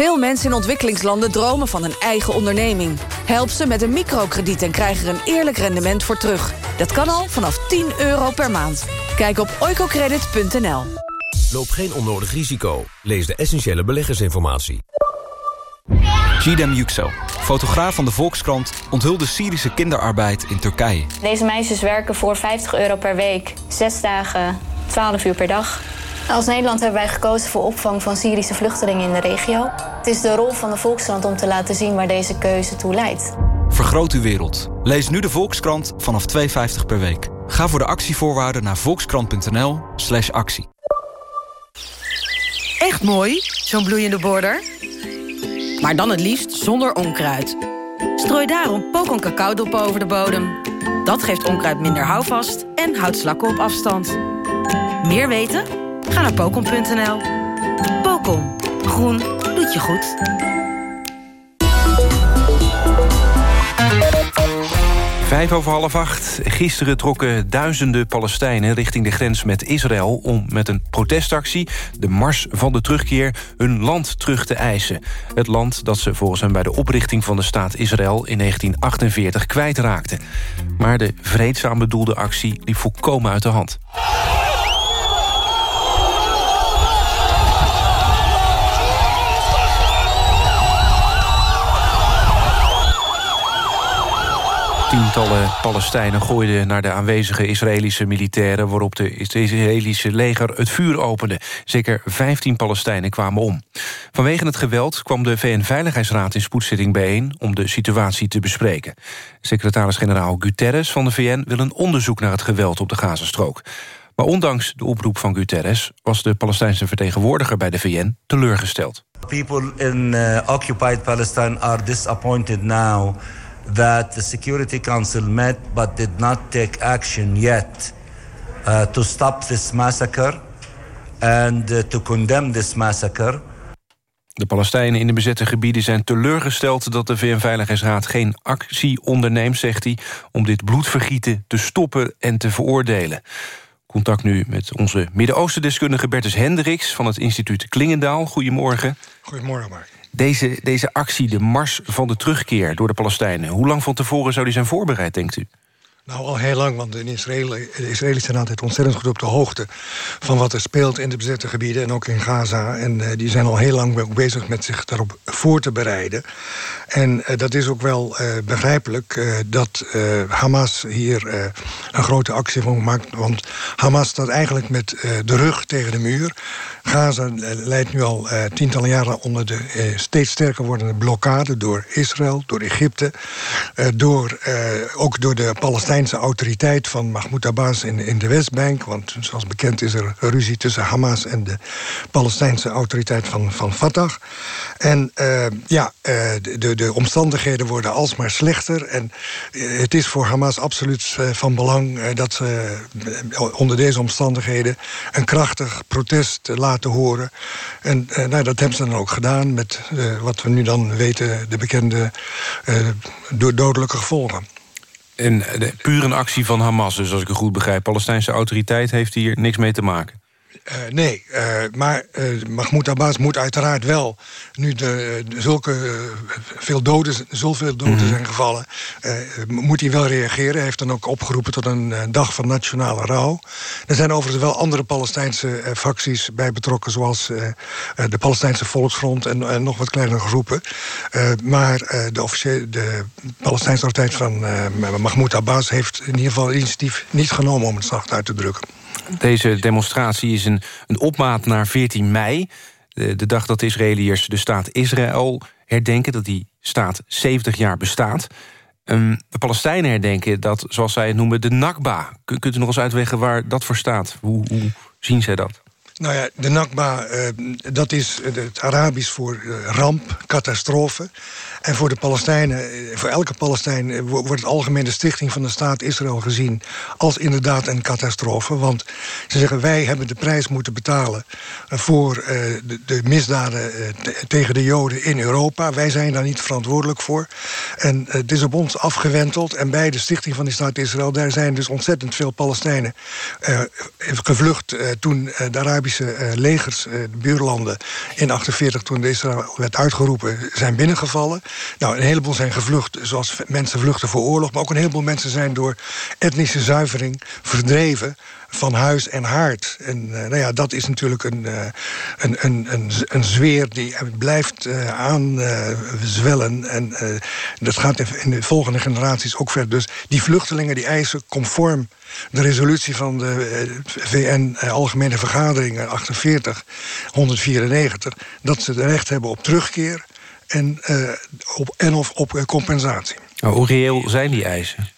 Veel mensen in ontwikkelingslanden dromen van een eigen onderneming. Help ze met een microkrediet en krijg er een eerlijk rendement voor terug. Dat kan al vanaf 10 euro per maand. Kijk op oicocredit.nl. Loop geen onnodig risico. Lees de essentiële beleggersinformatie. Gidem Yüksel, fotograaf van de Volkskrant... onthulde Syrische kinderarbeid in Turkije. Deze meisjes werken voor 50 euro per week. Zes dagen, 12 uur per dag. Als Nederland hebben wij gekozen voor opvang van Syrische vluchtelingen in de regio. Het is de rol van de Volkskrant om te laten zien waar deze keuze toe leidt. Vergroot uw wereld. Lees nu de Volkskrant vanaf 2,50 per week. Ga voor de actievoorwaarden naar volkskrant.nl slash actie. Echt mooi, zo'n bloeiende border. Maar dan het liefst zonder onkruid. Strooi daarom pokon cacaodop over de bodem. Dat geeft onkruid minder houvast en houdt slakken op afstand. Meer weten? Ga naar pokon.nl. Pokon. Groen doet je goed. Vijf over half acht. Gisteren trokken duizenden Palestijnen richting de grens met Israël... om met een protestactie, de Mars van de Terugkeer... hun land terug te eisen. Het land dat ze volgens hem bij de oprichting van de staat Israël... in 1948 kwijtraakten. Maar de vreedzaam bedoelde actie liep volkomen uit de hand. Tientallen Palestijnen gooiden naar de aanwezige Israëlische militairen... waarop de Israëlische leger het vuur opende. Zeker 15 Palestijnen kwamen om. Vanwege het geweld kwam de VN-veiligheidsraad in spoedzitting bijeen... om de situatie te bespreken. Secretaris-generaal Guterres van de VN wil een onderzoek naar het geweld op de Gazastrook. Maar ondanks de oproep van Guterres... was de Palestijnse vertegenwoordiger bij de VN teleurgesteld. People in uh, occupied Palestine are disappointed now that the Security Council met but did not take action yet uh, to stop this massacre and uh, to condemn this massacre. De Palestijnen in de bezette gebieden zijn teleurgesteld... dat de VN-veiligheidsraad geen actie onderneemt, zegt hij... om dit bloedvergieten te stoppen en te veroordelen. Contact nu met onze Midden-Oosten-deskundige Bertus Hendricks... van het instituut Klingendaal. Goedemorgen. Goedemorgen, Mark. Deze, deze actie, de mars van de terugkeer door de Palestijnen... hoe lang van tevoren zou die zijn voorbereid, denkt u? Nou, al heel lang, want de, Israël, de Israëli's zijn altijd ontzettend goed op de hoogte... van wat er speelt in de bezette gebieden en ook in Gaza. En uh, die zijn al heel lang bezig met zich daarop voor te bereiden. En uh, dat is ook wel uh, begrijpelijk dat Hamas hier een grote actie van maakt. Want Hamas staat eigenlijk met de rug tegen de muur... Gaza leidt nu al tientallen jaren onder de steeds sterker wordende blokkade door Israël, door Egypte, door, ook door de Palestijnse autoriteit van Mahmoud Abbas in, in de Westbank. Want zoals bekend is er ruzie tussen Hamas en de Palestijnse autoriteit van, van Fatah. En ja, de, de omstandigheden worden alsmaar slechter. En het is voor Hamas absoluut van belang dat ze onder deze omstandigheden een krachtig protest laten te horen. En nou, dat hebben ze dan ook gedaan met wat we nu dan weten... de bekende uh, dodelijke gevolgen. En puur een actie van Hamas, dus als ik het goed begrijp... Palestijnse autoriteit heeft hier niks mee te maken? Uh, nee, uh, maar uh, Mahmoud Abbas moet uiteraard wel... nu de, de zulke veel doden, zoveel doden mm -hmm. zijn gevallen... moet hij wel reageren. Hij heeft dan ook opgeroepen tot een dag van nationale rouw. Er zijn overigens wel andere Palestijnse facties bij betrokken... zoals de Palestijnse Volksfront en, en nog wat kleinere groepen. maar de, officiële, de Palestijnse autoriteit van Mahmoud Abbas... heeft in ieder geval initiatief niet genomen om het slacht uit te drukken. Deze demonstratie is een, opmaat naar 14 mei. De, de, dag dat de Israëliërs de staat Israël herdenken... dat die staat 70 jaar bestaat. Um, de Palestijnen herdenken dat, zoals zij het noemen, de Nakba. Kunt u nog eens uitleggen waar dat voor staat? Hoe, hoe zien zij dat? Nou ja, de Nakba, uh, dat is het Arabisch voor uh, ramp, catastrofe. En voor de Palestijnen, voor elke Palestijn... wordt het algemeen de stichting van de staat Israël gezien... als inderdaad een catastrofe. Want ze zeggen, wij hebben de prijs moeten betalen... voor uh, de, de, misdaden tegen de Joden in Europa. Wij zijn daar niet verantwoordelijk voor. En het is op ons afgewenteld. En bij de stichting van de staat Israël... daar zijn dus ontzettend veel Palestijnen gevlucht... toen de Arabische legers, de buurlanden... in 48, toen Israël werd uitgeroepen, zijn binnengevallen. Nou, een heleboel zijn gevlucht, zoals mensen vluchten voor oorlog... maar ook een heleboel mensen zijn door etnische zuivering verdreven van huis en haard. En uh, nou ja, dat is natuurlijk een, uh, een, een, een, een zweer die blijft uh, aanzwellen. en dat gaat in de volgende generaties ook verder. Dus die vluchtelingen die eisen conform de resolutie van de VN Algemene Vergadering 48, 194... dat ze het recht hebben op terugkeer en, op, en of op compensatie. Nou, hoe reëel zijn die eisen?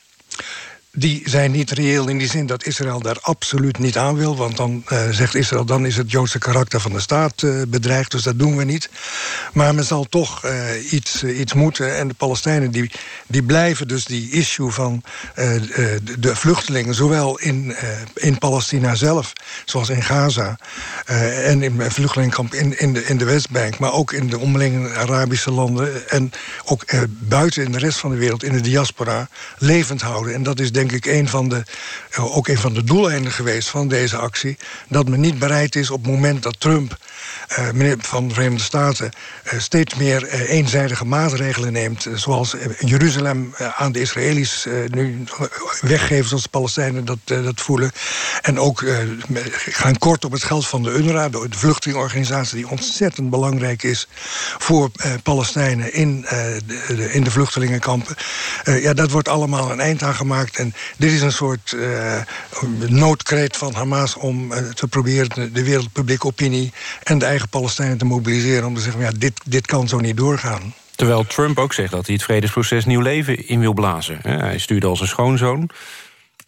Die zijn niet reëel in die zin dat Israël daar absoluut niet aan wil. Want dan uh, zegt Israël, dan is het Joodse karakter van de staat uh, bedreigd. Dus dat doen we niet. Maar men zal toch uh, iets, iets moeten. En de Palestijnen die, die blijven dus die issue van de, vluchtelingen... zowel in, in Palestina zelf, zoals in Gaza... en in vluchtelingenkamp in, in, de, in de Westbank... maar ook in de omliggende Arabische landen... en ook buiten in de rest van de wereld, in de diaspora... levend houden. En dat is denk denk ik een van de, eh, ook een van de doeleinden geweest van deze actie. Dat men niet bereid is op het moment dat Trump, meneer van de Verenigde Staten, uh, steeds meer eenzijdige maatregelen neemt. zoals Jeruzalem aan de Israëli's nu weggeven, zoals de Palestijnen dat, dat voelen. En ook gaan kort op het geld van de UNRWA, de, de vluchtelingenorganisatie die ontzettend belangrijk is voor Palestijnen in, de, in de vluchtelingenkampen. ja, dat wordt allemaal een eind aan gemaakt. En dit is een soort uh, noodkreet van Hamas om uh, te proberen de wereldpublieke opinie en de eigen Palestijnen te mobiliseren om te zeggen: ja, dit, dit kan zo niet doorgaan. Terwijl Trump ook zegt dat hij het vredesproces nieuw leven in wil blazen. Hij stuurde al zijn schoonzoon.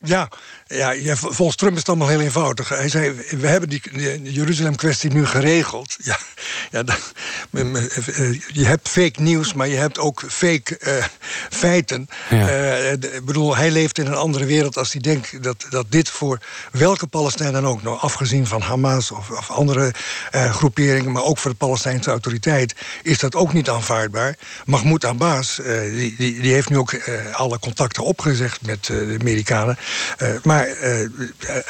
Ja, ja, ja, volgens Trump is het allemaal heel eenvoudig. Hij zei, we hebben die, Jeruzalem-kwestie nu geregeld. Ja, ja, je hebt fake nieuws, maar je hebt ook fake uh, feiten. Uh, ik bedoel, hij leeft in een andere wereld als hij denkt... dat, dat dit voor welke Palestijn dan ook... nou, afgezien van Hamas of, of andere uh, groeperingen... maar ook voor de Palestijnse autoriteit... is dat ook niet aanvaardbaar. Mahmoud Abbas, die, die, die, heeft nu ook alle contacten opgezegd met de Amerikanen... maar maar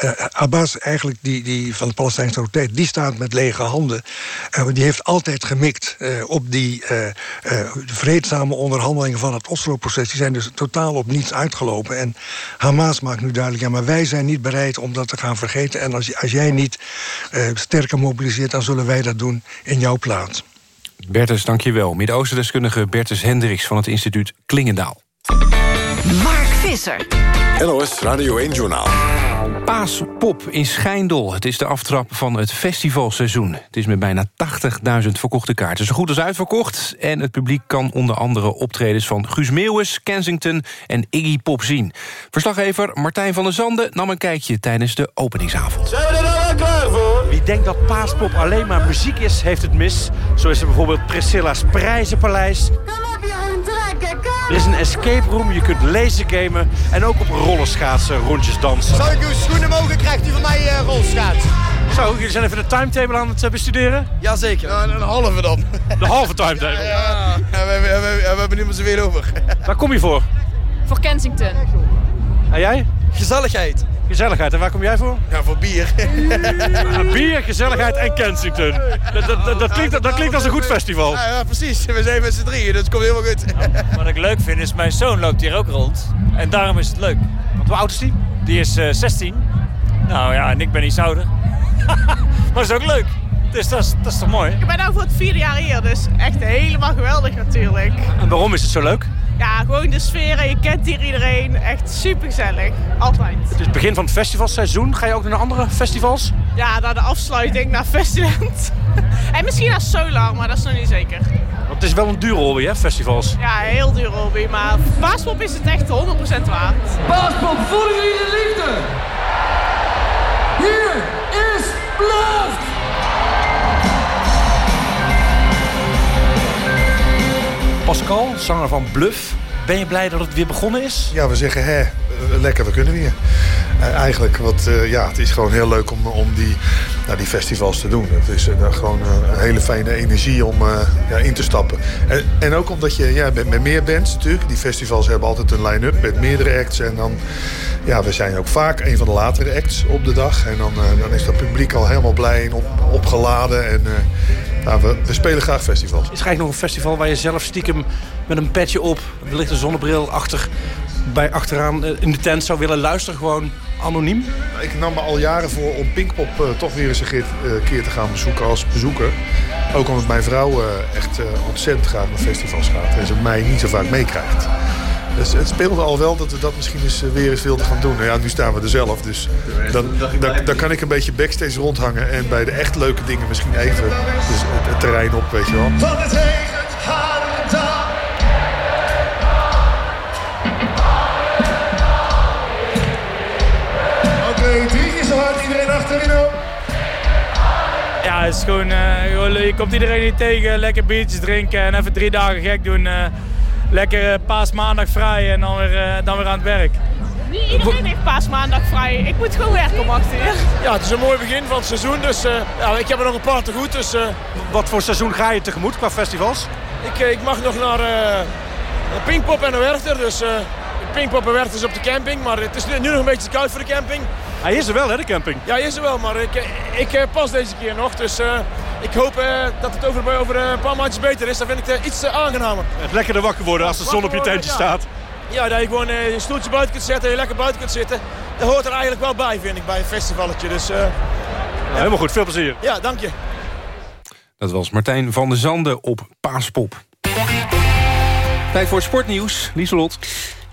uh, Abbas, eigenlijk die, die van de Palestijnse autoriteit... die staat met lege handen. Die heeft altijd gemikt op die vreedzame onderhandelingen... van het Oslo-proces. Die zijn dus totaal op niets uitgelopen. En Hamas maakt nu duidelijk... ja, maar wij zijn niet bereid om dat te gaan vergeten. En als, als jij niet sterker mobiliseert... dan zullen wij dat doen in jouw plaats. Bertus, dankjewel. Midden-Oosten-deskundige Bertus Hendricks... van het instituut Klingendaal. NOS Radio 1-journaal. Paaspop in Schijndel. Het is de aftrap van het festivalseizoen. Het is met bijna 80.000 verkochte kaarten. Zo goed als uitverkocht. En het publiek kan onder andere optredens van Guus Meeuwis, Kensington en Iggy Pop zien. Verslaggever Martijn van der Zanden nam een kijkje tijdens de openingsavond. Zijn we er nou klaar voor? Wie denkt dat Paaspop alleen maar muziek is, heeft het mis. Zo is er bijvoorbeeld Priscilla's Prijzenpaleis. Er is een escape room, je kunt laser gamen en ook op rollerschaatsen rondjes dansen. Zou ik uw schoenen mogen, krijgt u van mij uh, rolschaats. Zo, jullie zijn even de timetable aan het uh, bestuderen? Jazeker. Ja, een halve dan. De halve timetable? Ja, ja. ja we, hebben, we, we hebben nu maar zoveel over. Waar kom je voor? Voor Kensington. En jij? Gezelligheid. Gezelligheid. En waar kom jij voor? Ja, voor bier. Ja, bier, gezelligheid en Kensington. Dat, dat, dat, klinkt, dat klinkt als een goed festival. Ja, ja precies. We zijn met z'n drieën, dus het komt helemaal goed. wat ik leuk vind is, mijn zoon loopt hier ook rond. En daarom is het leuk. Want hoe oud is die? Die is uh, 16. Nou ja, en ik ben iets ouder. maar dat is ook leuk. Dus dat is, dat is toch mooi? Ik ben nu voor het vierde jaar hier, dus echt helemaal geweldig natuurlijk. En waarom is het zo leuk? Ja, gewoon de sfeer je kent hier iedereen. Echt super gezellig. Altijd. Het is het begin van het festivalseizoen. Ga je ook naar andere festivals? Ja, naar de afsluiting, naar Festivalent. en misschien naar Solar, maar dat is nog niet zeker. Want het is wel een dure hobby, hè, festivals? Ja, een heel dure hobby. Maar Paaspop is het echt 100% waard. Paaspop, voelen jullie de liefde? Hier is Bluff! Pascal, zanger van Bluff. Ben je blij dat het weer begonnen is? Ja, we zeggen hè, lekker, we kunnen weer. Uh, eigenlijk, wat, uh, ja, het is gewoon heel leuk om, om die, nou, die festivals te doen. Het is uh, gewoon een hele fijne energie om ja, in te stappen. En, en ook omdat je ja, met, met meer bands natuurlijk. Die festivals hebben altijd een line-up met meerdere acts. En dan, ja, we zijn ook vaak een van de latere acts op de dag. En dan, dan is dat publiek al helemaal blij en op, opgeladen. En nou, we, we, spelen graag festivals. Is er eigenlijk nog een festival waar je zelf stiekem met een petje op... wellicht een zonnebril achter, bij achteraan in de tent zou willen luisteren? Gewoon anoniem? Ik nam me al jaren voor om Pinkpop uh, toch weer eens een keer, uh, keer, te gaan bezoeken als bezoeker. Ook omdat mijn vrouw uh, echt ontzettend graag naar festivals gaat. En ze mij niet zo vaak meekrijgt. Dus het speelde al wel dat we dat misschien eens weer eens wilden gaan doen. Nou ja, nu staan we er zelf. Dus dan, dan, dan kan ik een beetje backstage rondhangen. En bij de echt leuke dingen misschien even dus het, het terrein op, weet je wel. Van het Oké, drie keer zo hard. Iedereen achterin op. Ja, het is gewoon, uh, gewoon je komt iedereen niet tegen. Lekker biertjes drinken en even drie dagen gek doen. Uh, lekker paasmaandag vrij en dan weer, uh, dan weer aan het werk. Niet iedereen heeft paasmaandag vrij. Ik moet gewoon werken om 8 uur. Ja, het is een mooi begin van het seizoen. Dus uh, ja, ik heb er nog een paar te goed. Dus, uh, Wat voor seizoen ga je tegemoet qua festivals? Ik, ik mag nog naar Pinkpop en de Werchter. Dus Pinkpop en Werchter is op de camping. Maar het is nu nog een beetje koud voor de camping. Hij is er wel, hè, de camping? Ja, hij is er wel. Maar ik, ik pas deze keer nog. Dus ik hoop uh, dat het over, over een paar maandjes beter is. Dan vind ik het iets uh, aangenamer. Het lekkerder wakker worden als de zon op je tentje ja. staat. Ja, dat je gewoon uh, een stoeltje buiten kunt zetten en je lekker buiten kunt zitten. Dat hoort er eigenlijk wel bij, vind ik, bij een festivalletje. Dus, ja. Helemaal goed, veel plezier. Ja, dank je. Dat was Martijn van der Zanden op Paaspop. Tijd voor het sportnieuws. Lieselot.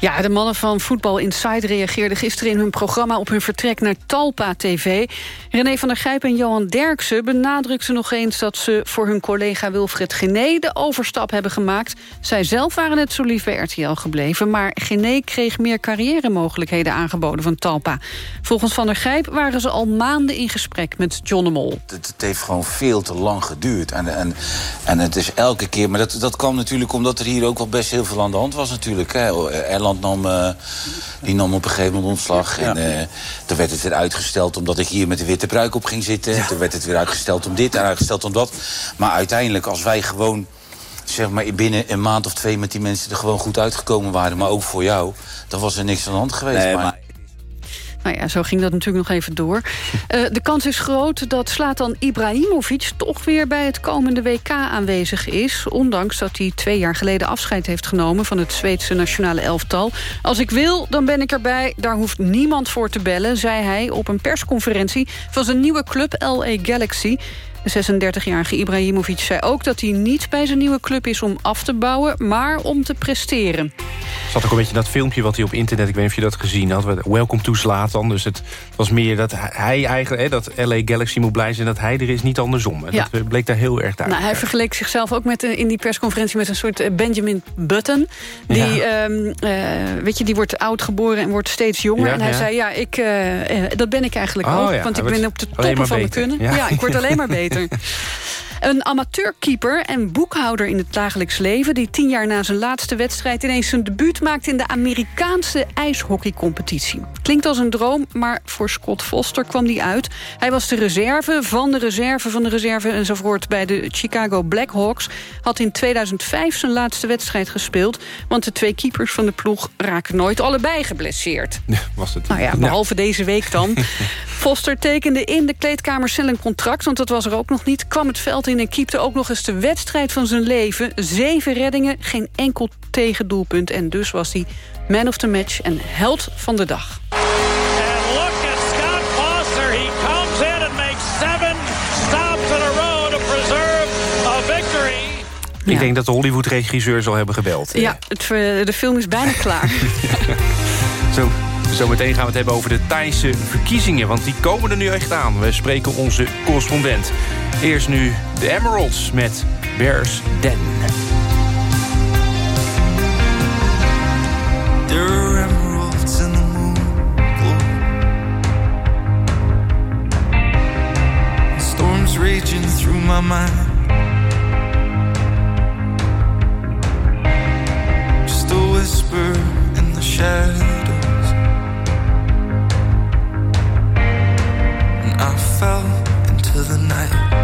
Ja, de mannen van Voetbal Inside reageerden gisteren in hun programma op hun vertrek naar Talpa TV. René van der Gijp en Johan Derksen benadrukten nog eens dat ze voor hun collega Wilfred Gené de overstap hebben gemaakt. Zij zelf waren net zo lief bij RTL gebleven, maar Gené kreeg meer carrière-mogelijkheden aangeboden van Talpa. Volgens van der Gijp waren ze al maanden in gesprek met John de Mol. Het, het heeft gewoon veel te lang geduurd. En, en, en het is elke keer, maar dat, dat kwam natuurlijk omdat er hier ook wel best heel veel aan de hand was natuurlijk. Nam, uh, die nam op een gegeven moment ontslag. Ja. En uh, toen werd het weer uitgesteld omdat ik hier met de witte pruik op ging zitten. Ja. Toen werd het weer uitgesteld om dit en uitgesteld om dat. Maar uiteindelijk, als wij gewoon zeg maar, binnen een maand of twee met die mensen er gewoon goed uitgekomen waren... maar ook voor jou, dan was er niks aan de hand geweest. Nee, maar... Nou ja, zo ging dat natuurlijk nog even door. Uh, de kans is groot dat Slatan Ibrahimovic toch weer bij het komende WK aanwezig is. Ondanks dat hij twee jaar geleden afscheid heeft genomen van het Zweedse nationale elftal. Als ik wil, dan ben ik erbij. Daar hoeft niemand voor te bellen, zei hij op een persconferentie van zijn nieuwe club LA Galaxy. De 36-jarige Ibrahimovic zei ook dat hij niet bij zijn nieuwe club is om af te bouwen, maar om te presteren. Er zat ook een beetje dat filmpje wat hij op internet, ik weet niet of je dat gezien had, Welcome to Slatan. Dus het was meer dat hij eigenlijk, hè, dat LA Galaxy moet blij zijn dat hij er is, niet andersom. Ja. Dat bleek daar heel erg uit. Nou, hij vergeleek zichzelf ook met, eh, in die persconferentie met een soort eh, Benjamin Button. Die, ehm, eh, weet je, die wordt oud geboren en wordt steeds jonger. Ja, en hij zei, ja, ik, dat ben ik eigenlijk Oh, ook. Want ik ben op de toppen van mijn kunnen. Ja. ik word alleen maar beter. tem. Então, Een amateurkeeper en boekhouder in het dagelijks leven... die tien jaar na zijn laatste wedstrijd ineens zijn debuut maakt... in de Amerikaanse ijshockeycompetitie. Klinkt als een droom, maar voor Scott Foster kwam die uit. Hij was de reserve van de reserve van de reserve enzovoort... bij de Chicago Blackhawks. Had in 2005 zijn laatste wedstrijd gespeeld... want de twee keepers van de ploeg raken nooit allebei geblesseerd. Was het? Nou ja, behalve deze week dan. Foster tekende in de kleedkamer snel een contract... want dat was er ook nog niet. Kwam het veld in en keepte ook nog eens de wedstrijd van zijn leven. Zeven reddingen, geen enkel tegendoelpunt. En dus was hij man of the match en held van de dag. Ik denk dat de Hollywood-regisseur zal hebben gebeld. Ja, het, eh, de film is bijna klaar. Zo, zometeen gaan we het hebben over de Thaise verkiezingen. Want die komen er nu echt aan. We spreken onze correspondent. Eerst nu de Emeralds met Bears Den. Emeralds in the moon Storms raging through my mind whisper in the shadows. Fell into the night.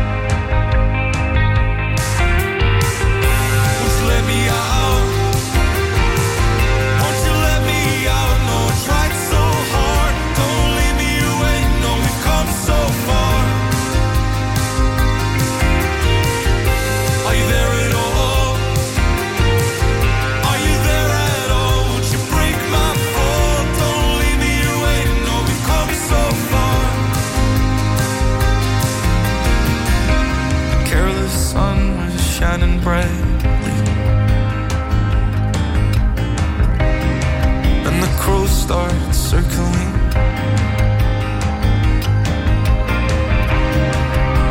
And the crows start circling.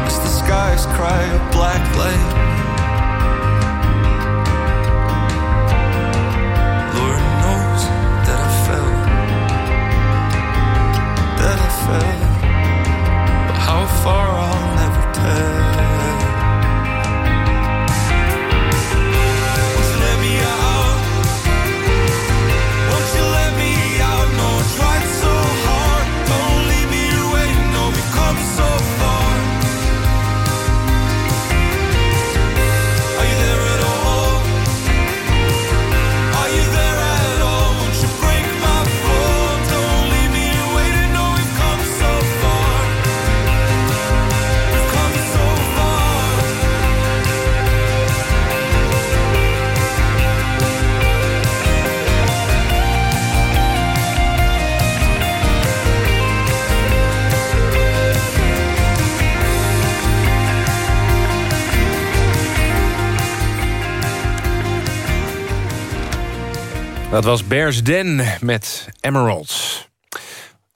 As the skies cry a black light. Lord knows that I fell, that I fell, but how far I'll Dat was Bears Den met Emeralds.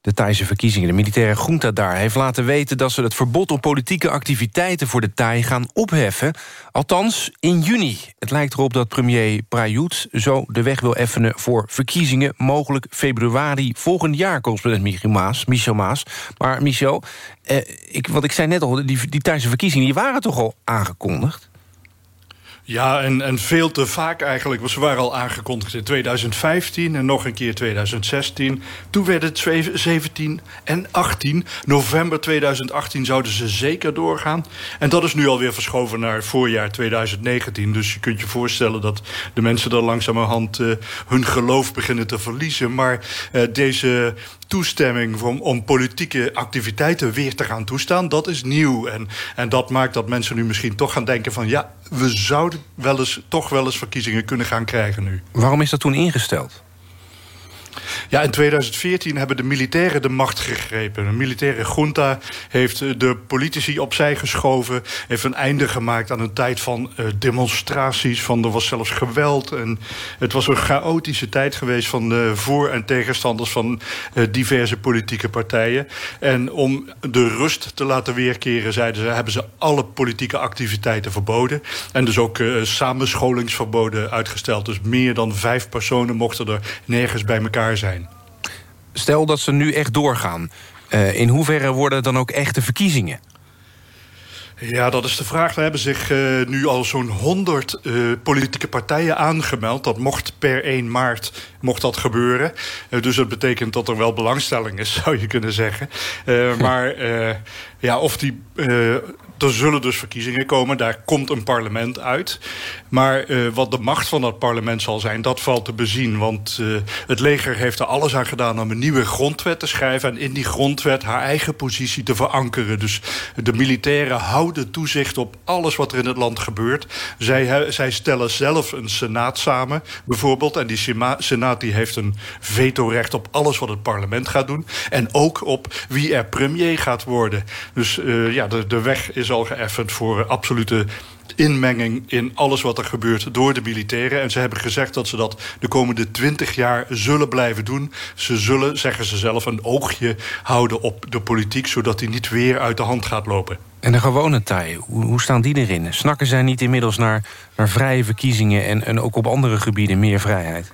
De Thaise verkiezingen, de militaire junta daar... heeft laten weten dat ze het verbod op politieke activiteiten... voor de Thai gaan opheffen. Althans, in juni. Het lijkt erop dat premier Prayut zo de weg wil effenen... voor verkiezingen, mogelijk februari volgend jaar... correspondent Michiel Maas. Michel Maas. Maar Michel, eh, ik, wat ik zei net al... die, die Thaise verkiezingen die waren toch al aangekondigd? Ja, en, en veel te vaak eigenlijk. Ze waren al aangekondigd in 2015 en nog een keer 2016. Toen werd het 17 en 18. November 2018 zouden ze zeker doorgaan. En dat is nu alweer verschoven naar voorjaar 2019. Dus je kunt je voorstellen dat de mensen dan langzamerhand uh, hun geloof beginnen te verliezen. Maar uh, deze toestemming om, politieke activiteiten weer te gaan toestaan, dat is nieuw. En, en dat maakt dat mensen nu misschien toch gaan denken van ja, we zouden wel eens, toch wel eens verkiezingen kunnen gaan krijgen nu. Waarom is dat toen ingesteld? Ja, in 2014 hebben de militairen de macht gegrepen. Een militaire junta heeft de politici opzij geschoven... heeft een einde gemaakt aan een tijd van uh, demonstraties... van er was zelfs geweld. En het was een chaotische tijd geweest van de voor- en tegenstanders... van diverse politieke partijen. En om de rust te laten weerkeren, zeiden ze... hebben ze alle politieke activiteiten verboden. En dus ook samenscholingsverboden uitgesteld. Dus meer dan vijf personen mochten er nergens bij elkaar zijn. Stel dat ze nu echt doorgaan. Uh, in hoeverre worden dan ook echte verkiezingen? Ja, dat is de vraag. Er hebben zich uh, nu al zo'n 100 uh, politieke partijen aangemeld. Dat mocht per 1 maart mocht dat gebeuren. Uh, dus dat betekent dat er wel belangstelling is, zou je kunnen zeggen. maar ja, of die er zullen dus verkiezingen komen, daar komt een parlement uit. Maar uh, wat de macht van dat parlement zal zijn, dat valt te bezien. Want uh, het leger heeft er alles aan gedaan om een nieuwe grondwet te schrijven... en in die grondwet haar eigen positie te verankeren. Dus de militairen houden toezicht op alles wat er in het land gebeurt. Zij, zij stellen zelf een senaat samen, bijvoorbeeld. En die senaat die heeft een vetorecht op alles wat het parlement gaat doen. En ook op wie er premier gaat worden. Dus uh, ja, de, de weg is al geëffend voor absolute inmenging in alles wat er gebeurt door de militairen. En ze hebben gezegd dat ze dat de komende twintig jaar zullen blijven doen. Ze zullen, zeggen ze zelf, een oogje houden op de politiek... zodat die niet weer uit de hand gaat lopen. En de gewone Thai, hoe, hoe staan die erin? Snakken zij niet inmiddels naar, naar vrije verkiezingen... En, en ook op andere gebieden meer vrijheid?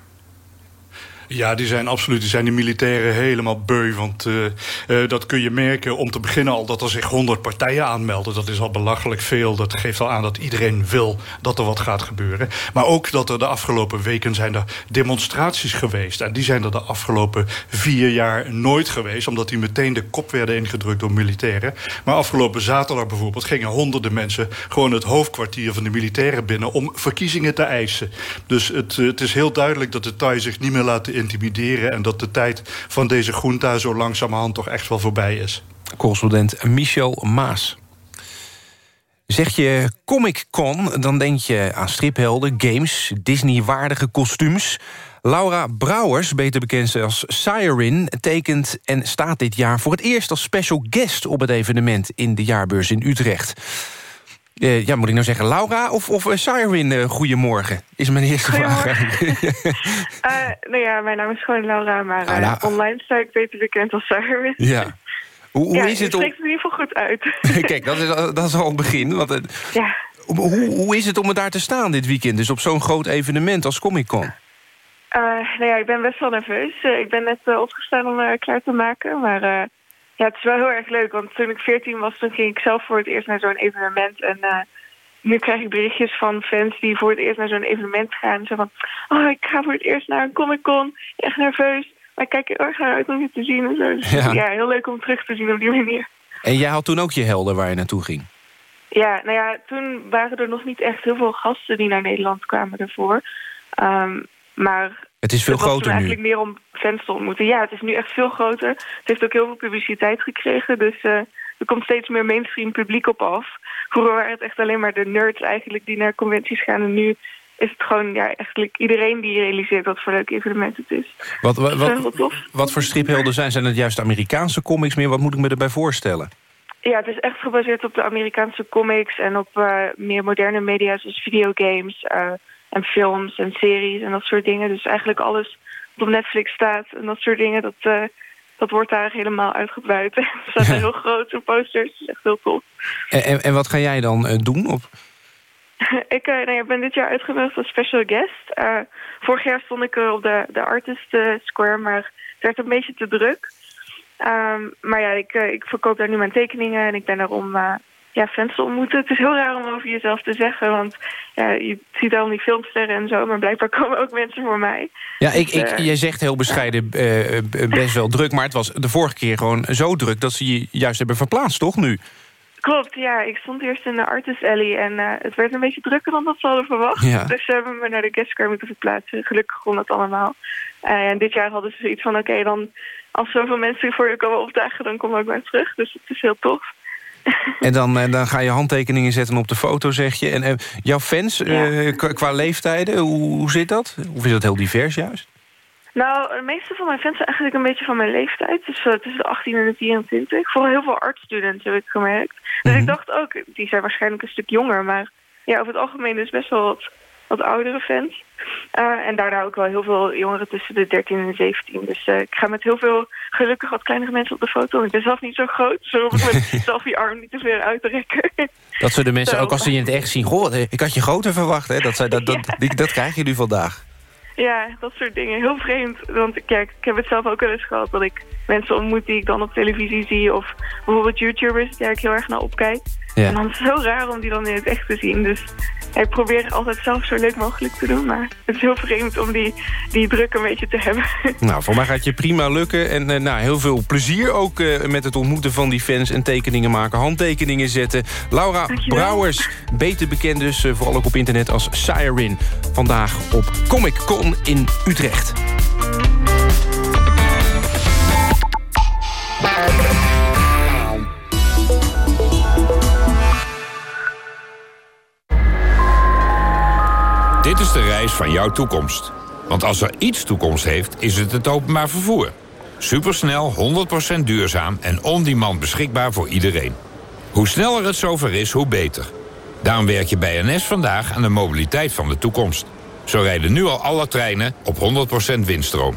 Ja, die zijn absoluut. Die zijn de militairen helemaal beu. Want uh, uh, dat kun je merken om te beginnen al dat er zich honderd partijen aanmelden. Dat is al belachelijk veel. Dat geeft al aan dat iedereen wil dat er wat gaat gebeuren. Maar ook dat er de afgelopen weken zijn er demonstraties geweest. En die zijn er de afgelopen vier jaar nooit geweest. Omdat die meteen de kop werden ingedrukt door militairen. Maar afgelopen zaterdag bijvoorbeeld gingen honderden mensen gewoon het hoofdkwartier van de militairen binnen om verkiezingen te eisen. Dus het, het is heel duidelijk dat de Thai zich niet meer laten intimideren... en dat de tijd van deze junta zo langzamerhand toch echt wel voorbij is. Correspondent Michel Maas. Zeg je Comic-Con, dan denk je aan striphelden, games... Disney-waardige kostuums. Laura Brouwers, beter bekend als Siren... tekent en staat dit jaar voor het eerst als special guest... op het evenement in de jaarbeurs in Utrecht. Uh, ja, moet ik nou zeggen Laura of, of uh, Siren, uh, goedemorgen? Is mijn eerste vraag. nou ja, mijn naam is gewoon Laura, maar ah, nou, online sta ik beter bekend als Siren. Ja. Hoe, hoe ja, is het om... het in ieder geval goed uit. Kijk, dat is, dat is al het begin. Want, ja. hoe, hoe is het om er daar te staan dit weekend? Dus op zo'n groot evenement als Comic-Con? nou ja, ik ben best wel nerveus. ik ben net opgestaan om klaar te maken, maar... Ja, het is wel heel erg leuk, want toen ik 14 was, toen ging ik zelf voor het eerst naar zo'n evenement. En uh, nu krijg ik berichtjes van fans die voor het eerst naar zo'n evenement gaan. Zo van, oh, ik ga voor het eerst naar een Comic-Con, echt nerveus. Maar ik kijk er erg naar uit om je te zien en zo. Dus Ja. ja. heel leuk om terug te zien op die manier. En jij had toen ook je helden waar je naartoe ging? Ja, nou ja, toen waren er nog niet echt heel veel gasten die naar Nederland kwamen ervoor. Ehm, maar Het is veel het groter nu. eigenlijk meer om fans te ontmoeten. Ja, het is nu echt veel groter. Het heeft ook heel veel publiciteit gekregen. Dus eh, er komt steeds meer mainstream publiek op af. Vroeger waren het echt alleen maar de nerds eigenlijk die naar conventies gaan. En nu is het gewoon ja, eigenlijk iedereen die realiseert wat voor leuk evenement het is. Wat, wat, wat voor striphelden zijn? Zijn het juist Amerikaanse comics meer? Wat moet ik me erbij voorstellen? Ja, het is echt gebaseerd op de Amerikaanse comics en op eh, meer moderne media zoals videogames eh, en films en series en dat soort dingen. Dus eigenlijk alles wat op Netflix staat en dat soort dingen, dat, eh, dat wordt daar helemaal uitgebuit. Er staan heel grote posters, dat is echt heel tof. En, en, en wat ga jij dan eh, doen? Op... ik, eh, nou ja, ben dit jaar uitgenodigd als special guest. Vorig jaar stond ik op de, de Artist Square, maar het werd een beetje te druk. Ehm, maar ja, ik, ik verkoop daar nu mijn tekeningen en ik ben er om eh, ja, fans te ontmoeten. Het is heel raar om over jezelf te zeggen, want ja, je ziet al die filmsterren en zo, maar blijkbaar komen ook mensen voor mij. Ja, ik, Dus, ik, eh, jij zegt heel bescheiden eh, b- best wel druk... maar het was de vorige keer gewoon zo druk... dat ze je juist hebben verplaatst, toch, nu? Klopt, ja. Ik stond eerst in de Artist Alley en eh, het werd een beetje drukker dan dat ze hadden verwacht. Ja. Dus ze hebben me naar de guest square moeten verplaatsen. Gelukkig kon dat allemaal. Eh, en dit jaar hadden ze zoiets van, oké, dan als zoveel mensen voor je komen opdagen, dan kom ik maar terug. Dus het is heel tof. En dan, eh, dan ga je handtekeningen zetten op de foto, zeg je. En eh, jouw fans, eh, qua, qua leeftijden, hoe, hoe zit dat? Of is dat heel divers juist? Nou, de meeste van mijn fans zijn eigenlijk een beetje van mijn leeftijd. Dus uh, tussen de 18 en de 24. Vooral heel veel artstudenten heb ik gemerkt. Dus ik dacht ook, die zijn waarschijnlijk een stuk jonger. Maar ja, over het algemeen is best wel wat, wat oudere fans. Uh, en daarna ook wel heel veel jongeren tussen de 13 en de 17. Dus uh, ik ga met heel veel gelukkig wat kleinere mensen op de foto. Ik ben zelf niet zo groot, zo hoef ik met selfie-arm niet te ver uit te rekken. Dat ze de mensen Zo. ook als ze je in het echt zien... Goh, eh, ik had je groter verwacht, hè? Dat, dat, dat, die- dat krijg je nu vandaag. Ja, dat soort dingen. Heel vreemd. Want kijk, ik heb het zelf ook wel eens gehad dat ik mensen ontmoet die ik dan op televisie zie. Of bijvoorbeeld YouTubers waar ik heel erg naar opkijk. En dan is het heel raar om die dan in het echt te zien. Dus ik probeer altijd zelf zo leuk mogelijk te doen. Maar het is heel vreemd om die, die druk een beetje te hebben. Nou, voor mij gaat je prima lukken. En eh, nou, heel veel plezier ook eh, met het ontmoeten van die fans... en tekeningen maken, handtekeningen zetten. Laura Brouwers, beter bekend dus, eh, vooral ook op internet als Siren. Vandaag op Comic Con in Utrecht. Dit is de reis van jouw toekomst. Want als er iets toekomst heeft, is het het openbaar vervoer. Supersnel, 100% duurzaam en on-demand beschikbaar voor iedereen. Hoe sneller het zover is, hoe beter. Daarom werk je bij NS vandaag aan de mobiliteit van de toekomst. Zo rijden nu al alle treinen op 100% windstroom.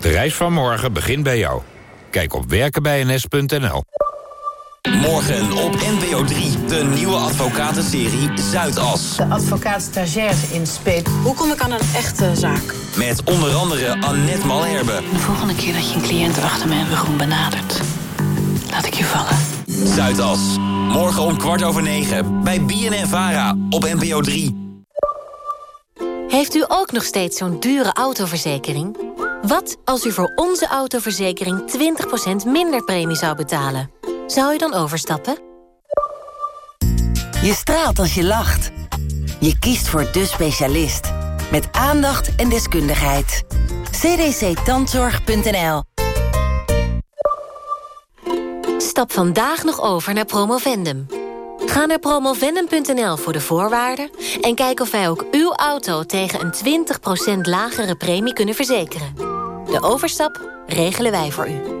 De reis van morgen begint bij jou. Kijk op werkenbijns.nl. Morgen op NPO 3, de nieuwe advocatenserie Zuidas. De advocaat stagiaires in Speed. Hoe kom ik aan een echte zaak? Met onder andere Annette Malherbe. De volgende keer dat je een cliënt achter mijn rug benadert, laat ik je vallen. Zuidas. Morgen om kwart over negen bij BNN Vara op NPO 3. Heeft u ook nog steeds zo'n dure autoverzekering? Wat als u voor onze autoverzekering 20% minder premie zou betalen? Zou u dan overstappen? Je straalt als je lacht. Je kiest voor de specialist. Met aandacht en deskundigheid. cdctandzorg.nl Stap vandaag nog over naar Promovendum. Ga naar promovendum.nl voor de voorwaarden... en kijk of wij ook uw auto tegen een 20% lagere premie kunnen verzekeren. De overstap regelen wij voor u.